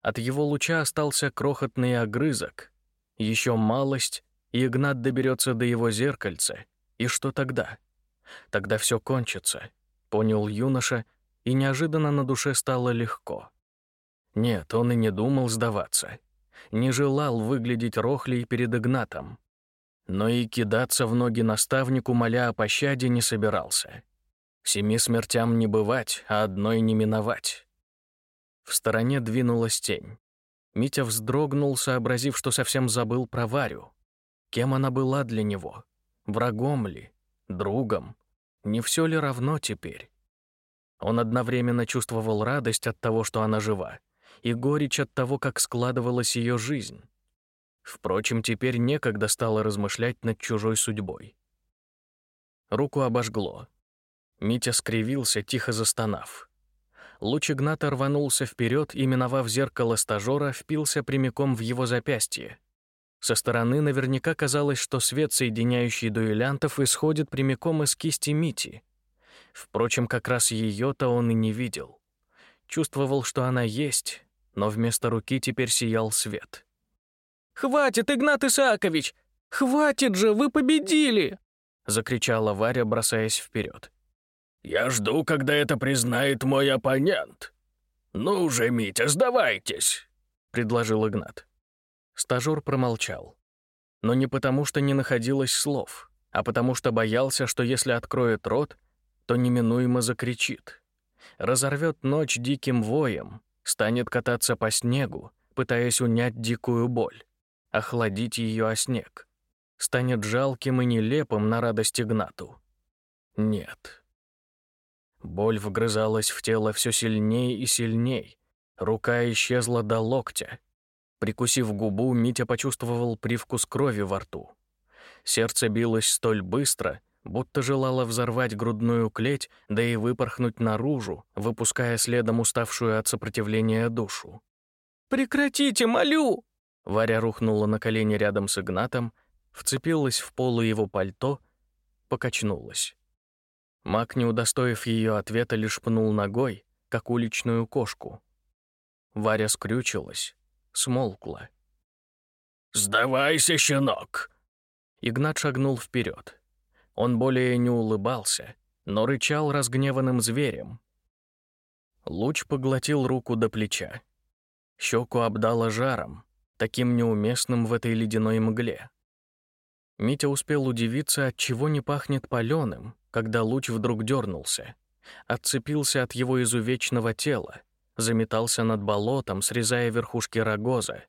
Speaker 3: От его луча остался крохотный огрызок. Еще малость, и Игнат доберется до его зеркальца. И что тогда? Тогда все кончится, понял юноша, и неожиданно на душе стало легко. Нет, он и не думал сдаваться. Не желал выглядеть рохлей перед Игнатом. Но и кидаться в ноги наставнику, моля о пощаде, не собирался. Семи смертям не бывать, а одной не миновать. В стороне двинулась тень. Митя вздрогнул, сообразив, что совсем забыл про Варю. Кем она была для него? Врагом ли? Другом? Не все ли равно теперь? Он одновременно чувствовал радость от того, что она жива, и горечь от того, как складывалась ее жизнь. Впрочем, теперь некогда стало размышлять над чужой судьбой.
Speaker 1: Руку обожгло. Митя скривился, тихо застонав. Луч Игната рванулся вперед и, миновав зеркало стажера, впился прямиком в его запястье. Со стороны наверняка казалось, что свет, соединяющий дуэлянтов, исходит прямиком из кисти Мити. Впрочем, как раз ее-то он и не видел. Чувствовал, что она есть, но вместо руки теперь сиял свет.
Speaker 3: «Хватит, Игнат Исаакович! Хватит же, вы победили!»
Speaker 1: — закричала Варя, бросаясь вперед.
Speaker 2: «Я жду, когда это признает мой оппонент. Ну уже, Митя, сдавайтесь!» — предложил Игнат.
Speaker 1: Стажёр промолчал. Но не потому, что не находилось слов, а потому что боялся, что если откроет рот, то неминуемо закричит. Разорвет ночь диким воем, станет кататься по снегу, пытаясь унять дикую боль, охладить ее о снег. Станет жалким и нелепым на радость Игнату. Нет. Боль вгрызалась в тело все сильнее и сильней. Рука исчезла до локтя. Прикусив губу, Митя почувствовал привкус крови во рту. Сердце билось столь быстро, будто желало взорвать грудную клеть, да и выпорхнуть наружу, выпуская следом уставшую от сопротивления душу.
Speaker 3: «Прекратите, молю!»
Speaker 1: Варя рухнула на колени рядом с Игнатом, вцепилась в полу его пальто, покачнулась. Мак, не удостоив ее ответа, лишь пнул ногой, как уличную кошку. Варя скрючилась, смолкла.
Speaker 2: «Сдавайся, щенок!»
Speaker 1: Игнат шагнул вперед. Он более не улыбался, но рычал разгневанным зверем. Луч поглотил руку до плеча. Щеку обдало жаром, таким неуместным в этой ледяной мгле. Митя успел удивиться, от чего не пахнет паленым, когда луч вдруг дернулся, отцепился от его изувечного тела, заметался над болотом, срезая верхушки рогоза,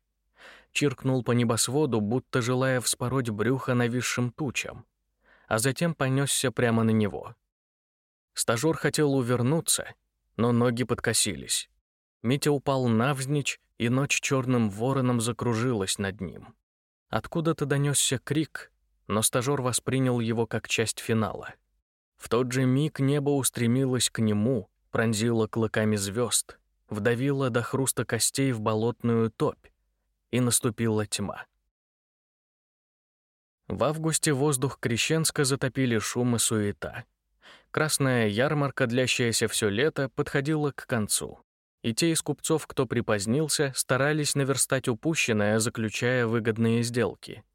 Speaker 1: чиркнул по небосводу, будто желая вспороть брюхо нависшим тучам, а затем понесся прямо на него. Стажёр хотел увернуться, но ноги подкосились. Митя упал навзничь, и ночь черным вороном закружилась над ним. Откуда-то донесся крик, но стажёр воспринял его как часть финала. В тот же миг небо устремилось к нему, пронзило клыками звезд, вдавило до хруста костей в болотную топь, и наступила тьма. В августе воздух Крещенска затопили шум и суета. Красная ярмарка, длящаяся все лето, подходила к концу. И те из купцов, кто припозднился, старались наверстать упущенное, заключая выгодные сделки —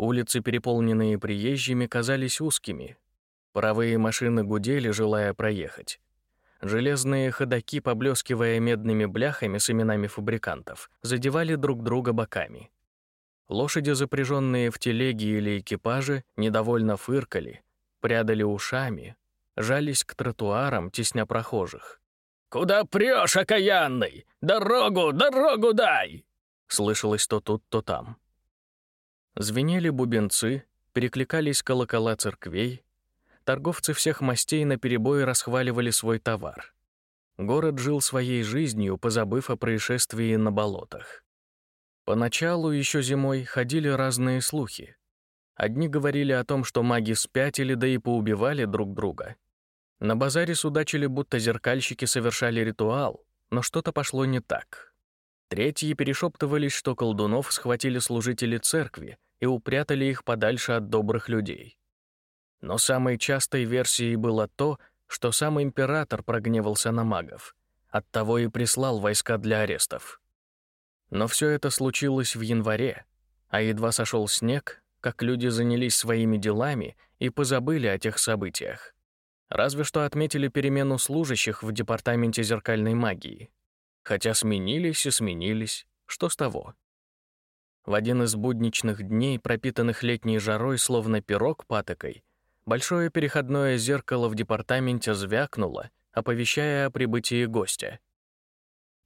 Speaker 1: Улицы, переполненные приезжими, казались узкими. Паровые машины гудели, желая проехать. Железные ходаки, поблескивая медными бляхами с именами фабрикантов, задевали друг друга боками. Лошади, запряженные в телеги или экипажи, недовольно фыркали, прядали ушами, жались к тротуарам, тесня прохожих.
Speaker 2: «Куда прешь, окаянный? Дорогу, дорогу дай!»
Speaker 1: Слышалось то тут, то там. Звенели бубенцы, перекликались колокола церквей, торговцы всех мастей наперебой расхваливали свой товар. Город жил своей жизнью, позабыв о происшествии на болотах. Поначалу, еще зимой, ходили разные слухи. Одни говорили о том, что маги спятили, да и поубивали друг друга. На базаре судачили, будто зеркальщики совершали ритуал, но что-то пошло не так. Третьи перешептывались, что колдунов схватили служители церкви и упрятали их подальше от добрых людей. Но самой частой версией было то, что сам император прогневался на магов, оттого и прислал войска для арестов. Но все это случилось в январе, а едва сошел снег, как люди занялись своими делами и позабыли о тех событиях. Разве что отметили перемену служащих в департаменте зеркальной магии. Хотя сменились и сменились, что с того? В один из будничных дней, пропитанных летней жарой, словно пирог патокой, большое переходное зеркало в департаменте звякнуло, оповещая о прибытии гостя.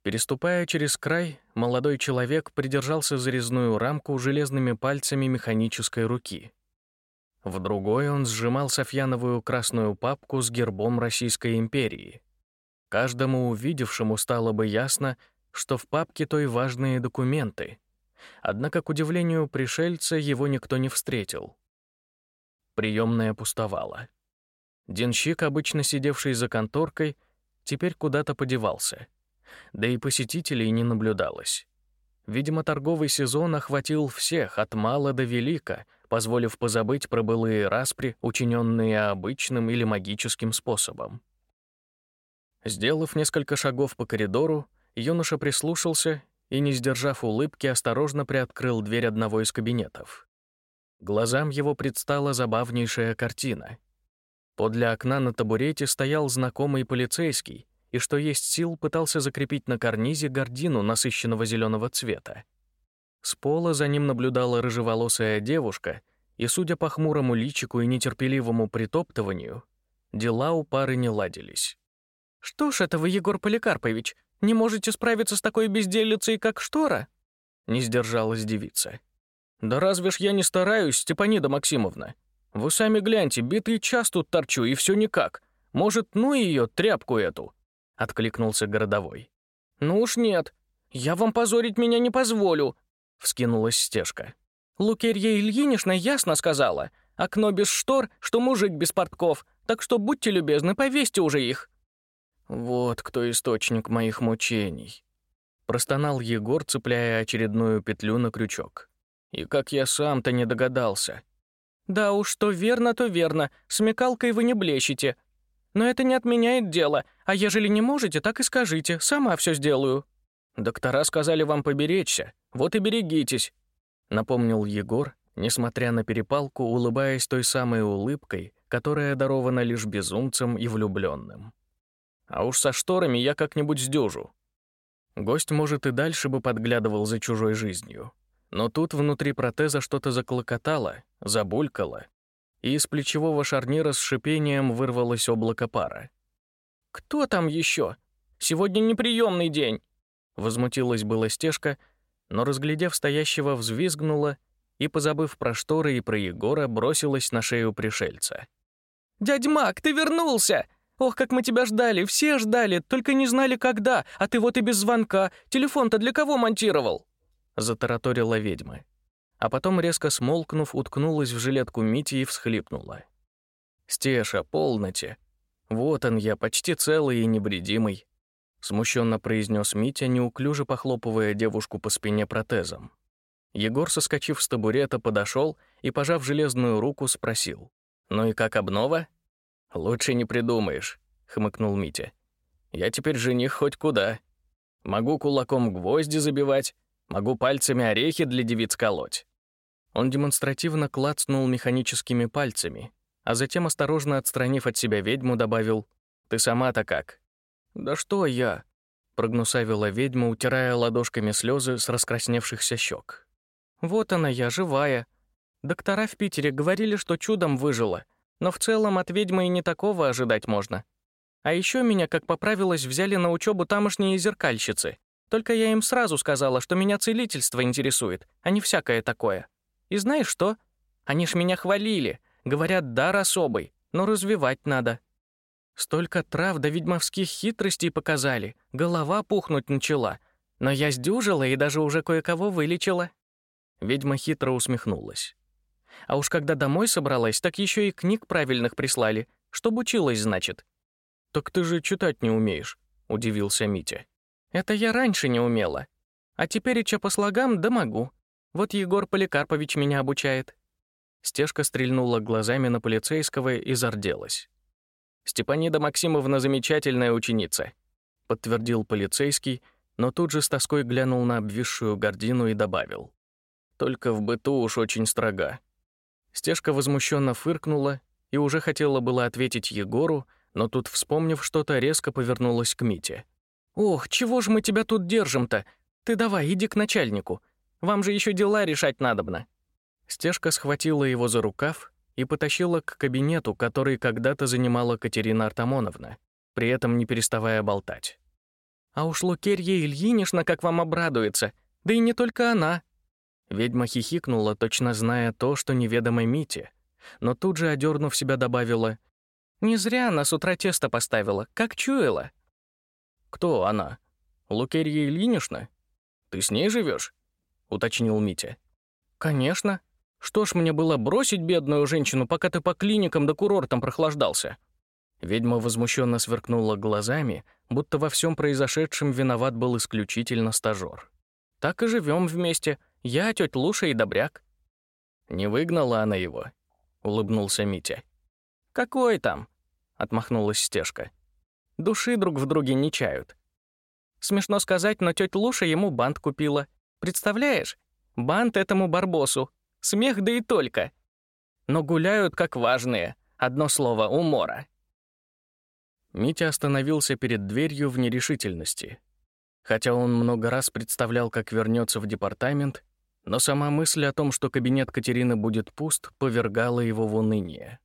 Speaker 1: Переступая через край, молодой человек придержался за резную рамку железными пальцами механической руки. В другой он сжимал софьяновую красную папку с гербом Российской империи. Каждому увидевшему стало бы ясно, что в папке той важные документы. Однако, к удивлению пришельца, его никто не встретил. Приемная пустовала. Денщик, обычно сидевший за конторкой, теперь куда-то подевался. Да и посетителей не наблюдалось. Видимо, торговый сезон охватил всех от мала до велика, позволив позабыть про былые распри, учиненные обычным или магическим способом. Сделав несколько шагов по коридору, юноша прислушался и, не сдержав улыбки, осторожно приоткрыл дверь одного из кабинетов. Глазам его предстала забавнейшая картина. Подле окна на табурете стоял знакомый полицейский и, что есть сил, пытался закрепить на карнизе гордину насыщенного зеленого цвета. С пола за ним наблюдала рыжеволосая девушка, и, судя по хмурому личику и нетерпеливому притоптыванию, дела у пары не ладились.
Speaker 3: «Что ж это вы, Егор Поликарпович, не можете справиться с такой безделицей, как штора?»
Speaker 1: Не сдержалась девица.
Speaker 2: «Да разве ж я не стараюсь, Степанида Максимовна? Вы сами гляньте, битый час тут торчу, и все никак. Может, ну ее, тряпку эту?» Откликнулся городовой. «Ну уж нет. Я вам позорить меня не позволю», — вскинулась стежка. «Лукерья Ильинична ясно сказала. Окно без штор, что мужик без портков, так что будьте любезны, повесьте уже их».
Speaker 1: «Вот кто источник моих мучений», — простонал Егор, цепляя очередную петлю на крючок. «И как я сам-то не догадался».
Speaker 3: «Да уж, что верно, то верно. Смекалкой вы не блещете. Но это не отменяет дело. А ежели не можете, так и скажите. Сама все сделаю».
Speaker 2: «Доктора сказали вам поберечься. Вот и берегитесь», — напомнил Егор, несмотря на перепалку, улыбаясь той самой улыбкой, которая дарована лишь безумцам и влюбленным. А уж со шторами я как-нибудь сдюжу. Гость, может, и дальше бы подглядывал за чужой жизнью. Но тут внутри протеза что-то заклокотало, забулькало, и из плечевого шарнира с шипением вырвалось облако пара.
Speaker 3: «Кто там еще? Сегодня неприемный день!»
Speaker 1: Возмутилась была стежка, но, разглядев стоящего, взвизгнула и, позабыв про шторы и про Егора, бросилась на шею пришельца.
Speaker 3: «Дядь Мак, ты вернулся! Ох, как мы тебя ждали, все ждали, только не знали, когда, а ты вот и без звонка. Телефон-то для кого монтировал?»
Speaker 1: Затараторила ведьма. А потом, резко смолкнув, уткнулась в жилетку Мити и всхлипнула. «Стеша, полноте. Вот он я, почти целый и невредимый», смущенно произнес Митя, неуклюже похлопывая девушку по спине протезом. Егор, соскочив с табурета, подошел и, пожав железную руку, спросил. «Ну и как обнова?» «Лучше не придумаешь», — хмыкнул Митя. «Я теперь жених хоть куда. Могу кулаком гвозди забивать, могу пальцами орехи для девиц колоть». Он демонстративно клацнул механическими пальцами, а затем, осторожно отстранив от себя ведьму, добавил «Ты сама-то как?» «Да что я?» — прогнусавила ведьма, утирая ладошками слезы с раскрасневшихся щек.
Speaker 3: «Вот она я, живая. Доктора в Питере говорили, что чудом выжила, но в целом от ведьмы и не такого ожидать можно. А еще меня, как поправилось, взяли на учебу тамошние зеркальщицы. Только я им сразу сказала, что меня целительство интересует, а не всякое такое. И знаешь что? Они ж меня хвалили. Говорят, дар особый, но развивать надо. Столько трав до ведьмовских хитростей показали, голова пухнуть начала. Но я сдюжила и даже уже кое-кого вылечила.
Speaker 1: Ведьма хитро усмехнулась.
Speaker 3: А уж когда домой собралась, так еще и книг правильных прислали, чтоб училась, значит.
Speaker 1: «Так ты же читать не умеешь», — удивился Митя.
Speaker 3: «Это я раньше не умела. А теперь и по слогам да могу. Вот Егор Поликарпович меня обучает».
Speaker 1: Стежка стрельнула глазами на полицейского и зарделась. «Степанида Максимовна замечательная ученица», — подтвердил полицейский, но тут же с тоской глянул на обвисшую гордину и добавил. «Только в быту уж очень строга. Стежка возмущенно фыркнула и уже хотела было ответить Егору, но тут, вспомнив что-то, резко повернулась к Мите.
Speaker 3: «Ох, чего ж мы тебя тут держим-то? Ты давай, иди к начальнику. Вам же еще дела решать надобно».
Speaker 1: Стежка схватила его за рукав и потащила к кабинету, который когда-то занимала Катерина Артамоновна, при этом не переставая болтать.
Speaker 3: «А уж Лукерья Ильинична как вам обрадуется, да и не только она»,
Speaker 1: Ведьма хихикнула, точно зная то, что неведомо Мите, но тут же, одернув себя, добавила,
Speaker 3: «Не зря она с утра тесто поставила, как чуяла».
Speaker 1: «Кто она? Лукерья Ильинична? Ты с ней живешь? уточнил Митя.
Speaker 3: «Конечно. Что ж мне было бросить бедную женщину, пока ты по клиникам да курортам прохлаждался?» Ведьма возмущенно сверкнула глазами, будто во всем произошедшем виноват был исключительно стажёр. «Так и живем вместе. Я, тетя Луша и Добряк». «Не выгнала она его?» — улыбнулся Митя. «Какой там?» — отмахнулась Стежка. «Души друг в друге не чают. Смешно сказать, но тетя Луша ему бант купила. Представляешь? Бант этому барбосу. Смех да и только. Но гуляют как важные. Одно слово — умора.
Speaker 1: Митя остановился перед дверью в нерешительности. Хотя он много раз представлял, как вернется в департамент, но сама мысль о том, что кабинет Катерины будет пуст, повергала его в уныние.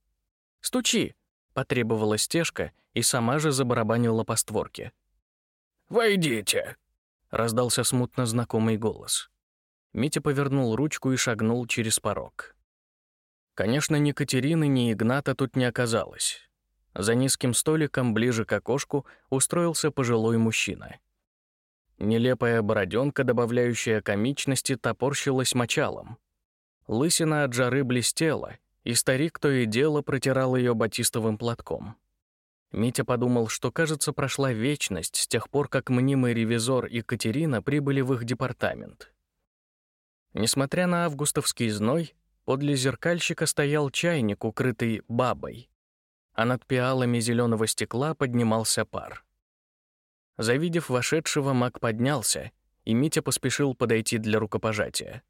Speaker 3: «Стучи!» — потребовала стежка и сама же забарабанила по створке.
Speaker 2: «Войдите!»
Speaker 1: — раздался смутно знакомый голос. Митя повернул ручку и шагнул через порог. Конечно, ни Катерины, ни Игната тут не оказалось. За низким столиком, ближе к окошку, устроился пожилой мужчина. Нелепая бороденка, добавляющая комичности, топорщилась мочалом. Лысина от жары блестела, и старик то и дело протирал ее батистовым платком. Митя подумал, что, кажется, прошла вечность с тех пор, как мнимый ревизор и Катерина прибыли в их департамент. Несмотря на августовский зной, подле зеркальщика стоял чайник, укрытый бабой, а над пиалами зеленого стекла поднимался пар. Завидев вошедшего, маг поднялся, и Митя поспешил подойти для рукопожатия.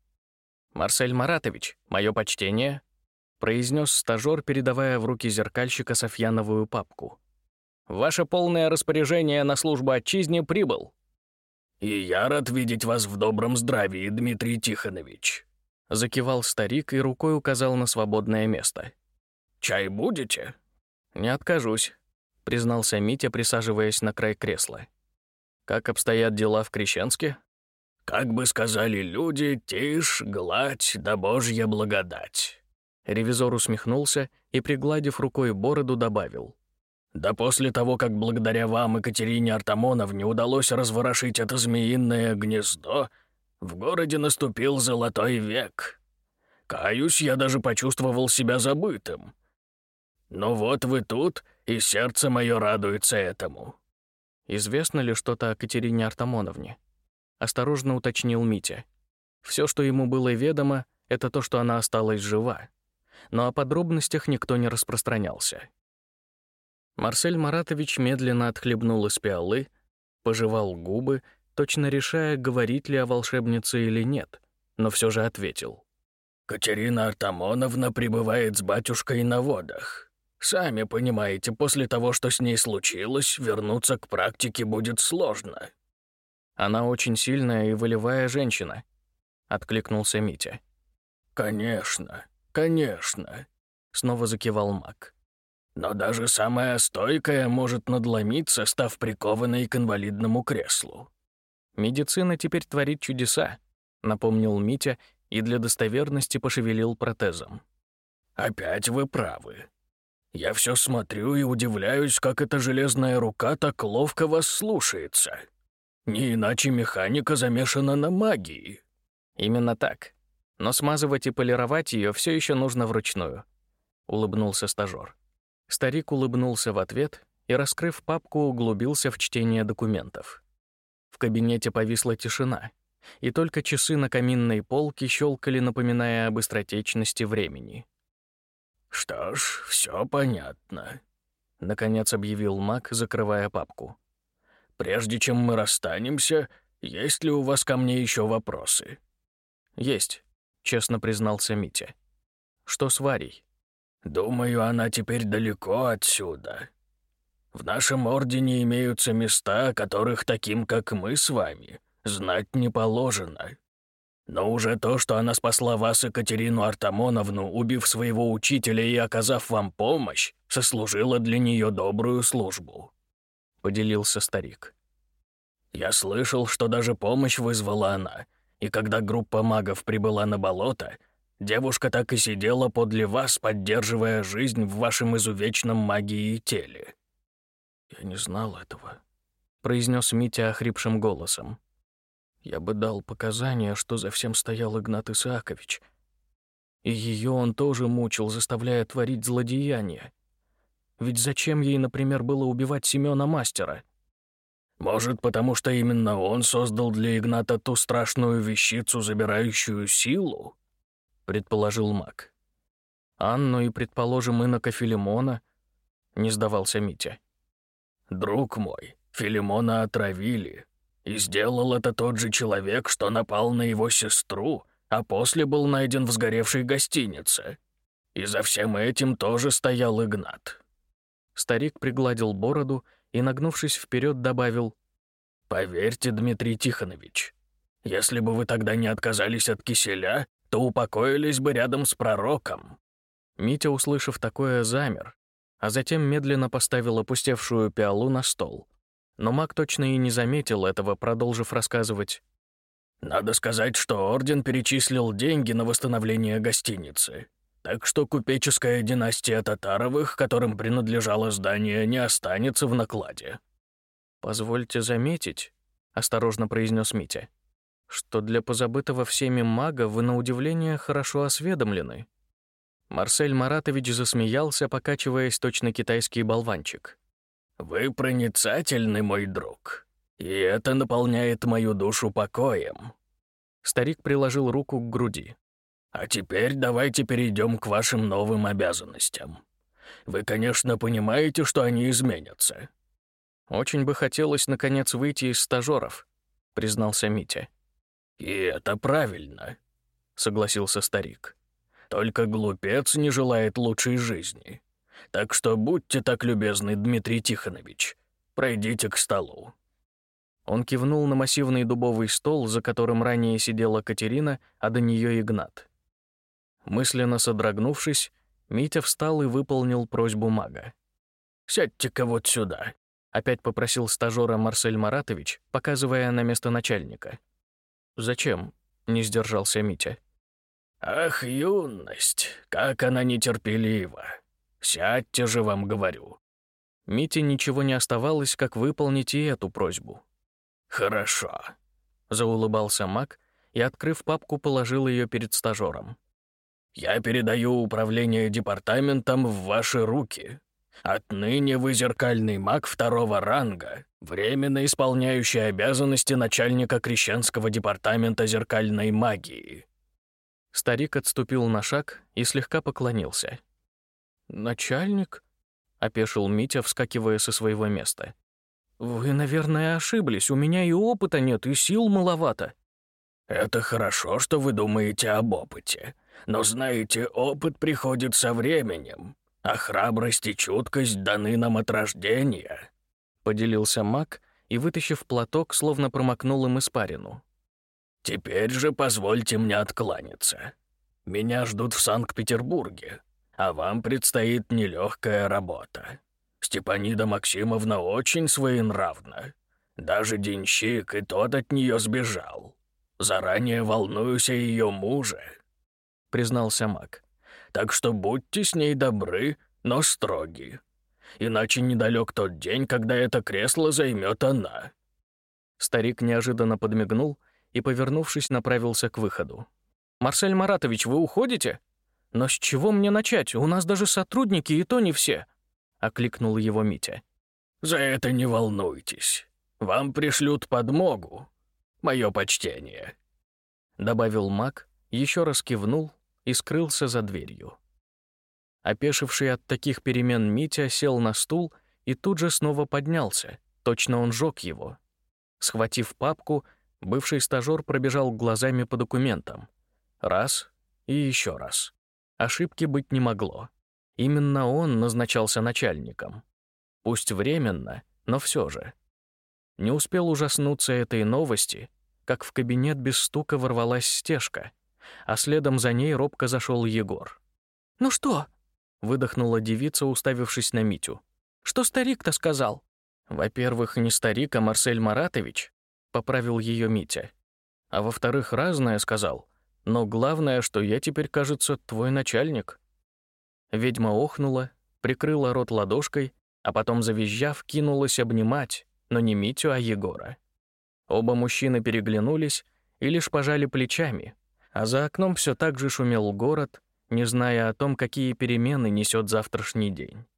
Speaker 1: «Марсель Маратович, мое почтение», — произнес стажёр, передавая в руки зеркальщика Софьяновую папку. «Ваше полное распоряжение на службу отчизне прибыл».
Speaker 2: «И я рад видеть вас в добром здравии, Дмитрий Тихонович», —
Speaker 1: закивал старик и рукой указал на свободное место.
Speaker 2: «Чай будете?»
Speaker 1: «Не откажусь», — признался Митя, присаживаясь на край кресла. «Как обстоят дела в Крещенске?»
Speaker 2: «Как бы сказали люди, тишь, гладь да божья благодать».
Speaker 1: Ревизор усмехнулся и, пригладив рукой бороду, добавил.
Speaker 2: Да после того, как благодаря вам Екатерине Артамоновне удалось разворошить это змеиное гнездо, в городе наступил золотой век. Каюсь, я даже почувствовал себя забытым. Но вот вы тут, и сердце мое радуется этому».
Speaker 1: «Известно ли что-то о Катерине Артамоновне?» — осторожно уточнил Митя. Все, что ему было ведомо, это то, что она осталась жива. Но о подробностях никто не распространялся. Марсель Маратович медленно отхлебнул из пиалы, пожевал губы, точно решая, говорить ли о волшебнице или нет, но все же ответил.
Speaker 2: «Катерина Артамоновна пребывает с батюшкой на водах. Сами понимаете, после того, что с ней случилось, вернуться к практике будет сложно».
Speaker 1: «Она очень сильная и волевая женщина», — откликнулся Митя.
Speaker 2: «Конечно, конечно», — снова закивал маг. Но даже самая стойкая может надломиться, став прикованной к инвалидному креслу.
Speaker 1: «Медицина теперь творит чудеса», — напомнил Митя и для достоверности пошевелил протезом.
Speaker 2: «Опять вы правы. Я все смотрю и удивляюсь, как эта железная рука так ловко вас слушается. Не иначе механика замешана на магии».
Speaker 1: «Именно так. Но смазывать и полировать ее все еще нужно вручную», — улыбнулся стажёр. Старик улыбнулся в ответ и, раскрыв папку, углубился в чтение документов. В кабинете повисла тишина, и только часы на каминной полке щелкали, напоминая об быстротечности времени.
Speaker 2: «Что ж, все понятно», — наконец объявил маг, закрывая папку. «Прежде чем мы расстанемся, есть ли у вас ко мне еще вопросы?»
Speaker 1: «Есть», — честно признался Митя. «Что с Варей?»
Speaker 2: Думаю, она теперь далеко отсюда. В нашем ордене имеются места, которых таким, как мы с вами, знать не положено. Но уже то, что она спасла вас, Екатерину Артамоновну, убив своего учителя и оказав вам помощь, сослужило для нее добрую службу», — поделился старик. «Я слышал, что даже помощь вызвала она, и когда группа магов прибыла на болото, Девушка так и сидела подле вас, поддерживая жизнь в вашем изувечном магии теле».
Speaker 1: «Я не знал этого», — произнес Митя охрипшим голосом. «Я бы дал показания, что за всем стоял Игнат Исаакович.
Speaker 3: И ее он тоже мучил, заставляя творить злодеяния. Ведь зачем ей, например, было убивать Семёна Мастера?
Speaker 2: Может, потому что именно он создал для Игната ту страшную вещицу, забирающую силу? Предположил маг.
Speaker 3: Анну и, предположим, инока Филимона, не сдавался Митя.
Speaker 2: Друг мой, Филимона отравили, и сделал это тот же человек, что напал на его сестру, а после был найден в сгоревшей гостинице. И за всем этим тоже стоял Игнат.
Speaker 3: Старик пригладил бороду и, нагнувшись вперед, добавил
Speaker 2: «Поверьте, Дмитрий Тихонович, если бы вы тогда не отказались от киселя, то упокоились бы рядом с пророком».
Speaker 3: Митя, услышав такое, замер, а затем медленно поставил опустевшую пиалу на стол. Но маг точно и не заметил этого, продолжив рассказывать.
Speaker 2: «Надо сказать, что Орден перечислил деньги на восстановление гостиницы. Так что купеческая династия Татаровых, которым принадлежало здание, не останется в накладе».
Speaker 3: «Позвольте заметить», — осторожно произнес Митя, «что для позабытого всеми мага вы на удивление хорошо осведомлены». Марсель Маратович засмеялся, покачиваясь точно китайский болванчик.
Speaker 2: «Вы проницательный, мой друг, и это наполняет мою душу покоем».
Speaker 3: Старик приложил руку к груди.
Speaker 2: А теперь давайте перейдем к вашим новым обязанностям. Вы, конечно, понимаете, что они изменятся».
Speaker 3: «Очень бы хотелось, наконец, выйти из стажеров», — признался Митя.
Speaker 2: «И это правильно», — согласился старик. «Только глупец не желает лучшей жизни. Так что будьте так любезны, Дмитрий Тихонович, пройдите к столу».
Speaker 3: Он кивнул на массивный дубовый стол, за которым ранее сидела Катерина, а до нее Игнат. Мысленно содрогнувшись, Митя встал и выполнил просьбу мага.
Speaker 2: «Сядьте-ка вот сюда», —
Speaker 3: опять попросил стажера Марсель Маратович, показывая на место начальника. «Зачем?» — не сдержался Митя.
Speaker 2: «Ах, юность, как она нетерпелива! Сядьте же, вам говорю!»
Speaker 3: Мите ничего не оставалось, как выполнить и эту просьбу.
Speaker 2: «Хорошо», —
Speaker 3: заулыбался маг и, открыв папку, положил ее перед стажером.
Speaker 2: Я передаю управление департаментом в ваши руки. Отныне вы зеркальный маг второго ранга, временно исполняющий обязанности начальника Крещенского департамента зеркальной магии».
Speaker 3: Старик отступил на шаг и слегка поклонился. «Начальник?» — опешил Митя, вскакивая со своего места. «Вы, наверное, ошиблись. У меня и опыта нет, и сил маловато».
Speaker 2: «Это хорошо, что вы думаете об опыте. Но знаете, опыт приходит со временем, а храбрость и чуткость даны нам от рождения», — поделился маг и, вытащив платок, словно промокнул им испарину. «Теперь же позвольте мне откланяться. Меня ждут в Санкт-Петербурге, а вам предстоит нелегкая работа. Степанида Максимовна очень своенравна. Даже денщик и тот от нее сбежал. Заранее волнуюсь о ее муже». — признался маг. «Так что будьте с ней добры, но строги. Иначе недалек тот день, когда это кресло займет она».
Speaker 3: Старик неожиданно подмигнул и, повернувшись, направился к выходу. «Марсель Маратович, вы уходите? Но с чего мне начать? У нас даже сотрудники и то не все», — окликнул его Митя.
Speaker 2: «За это не волнуйтесь. Вам пришлют подмогу. Мое почтение», — добавил маг, еще раз кивнул и скрылся за дверью.
Speaker 3: Опешивший от таких перемен Митя сел на стул и тут же снова поднялся, точно он жёг его. Схватив папку, бывший стажёр пробежал глазами по документам. Раз и еще раз. Ошибки быть не могло. Именно он назначался начальником. Пусть временно, но все же. Не успел ужаснуться этой новости, как в кабинет без стука ворвалась стежка — а следом за ней робко зашел Егор.
Speaker 4: «Ну что?»
Speaker 3: — выдохнула девица, уставившись на Митю.
Speaker 4: «Что старик-то сказал?»
Speaker 3: «Во-первых, не старик, а Марсель Маратович», — поправил ее Митя. «А во-вторых, разное сказал. Но главное, что я теперь, кажется, твой начальник». Ведьма охнула, прикрыла рот ладошкой, а потом, завизжав, кинулась обнимать, но не Митю, а Егора. Оба мужчины переглянулись и лишь пожали плечами, а за окном все так же шумел город,
Speaker 1: не зная о том, какие перемены несет завтрашний день.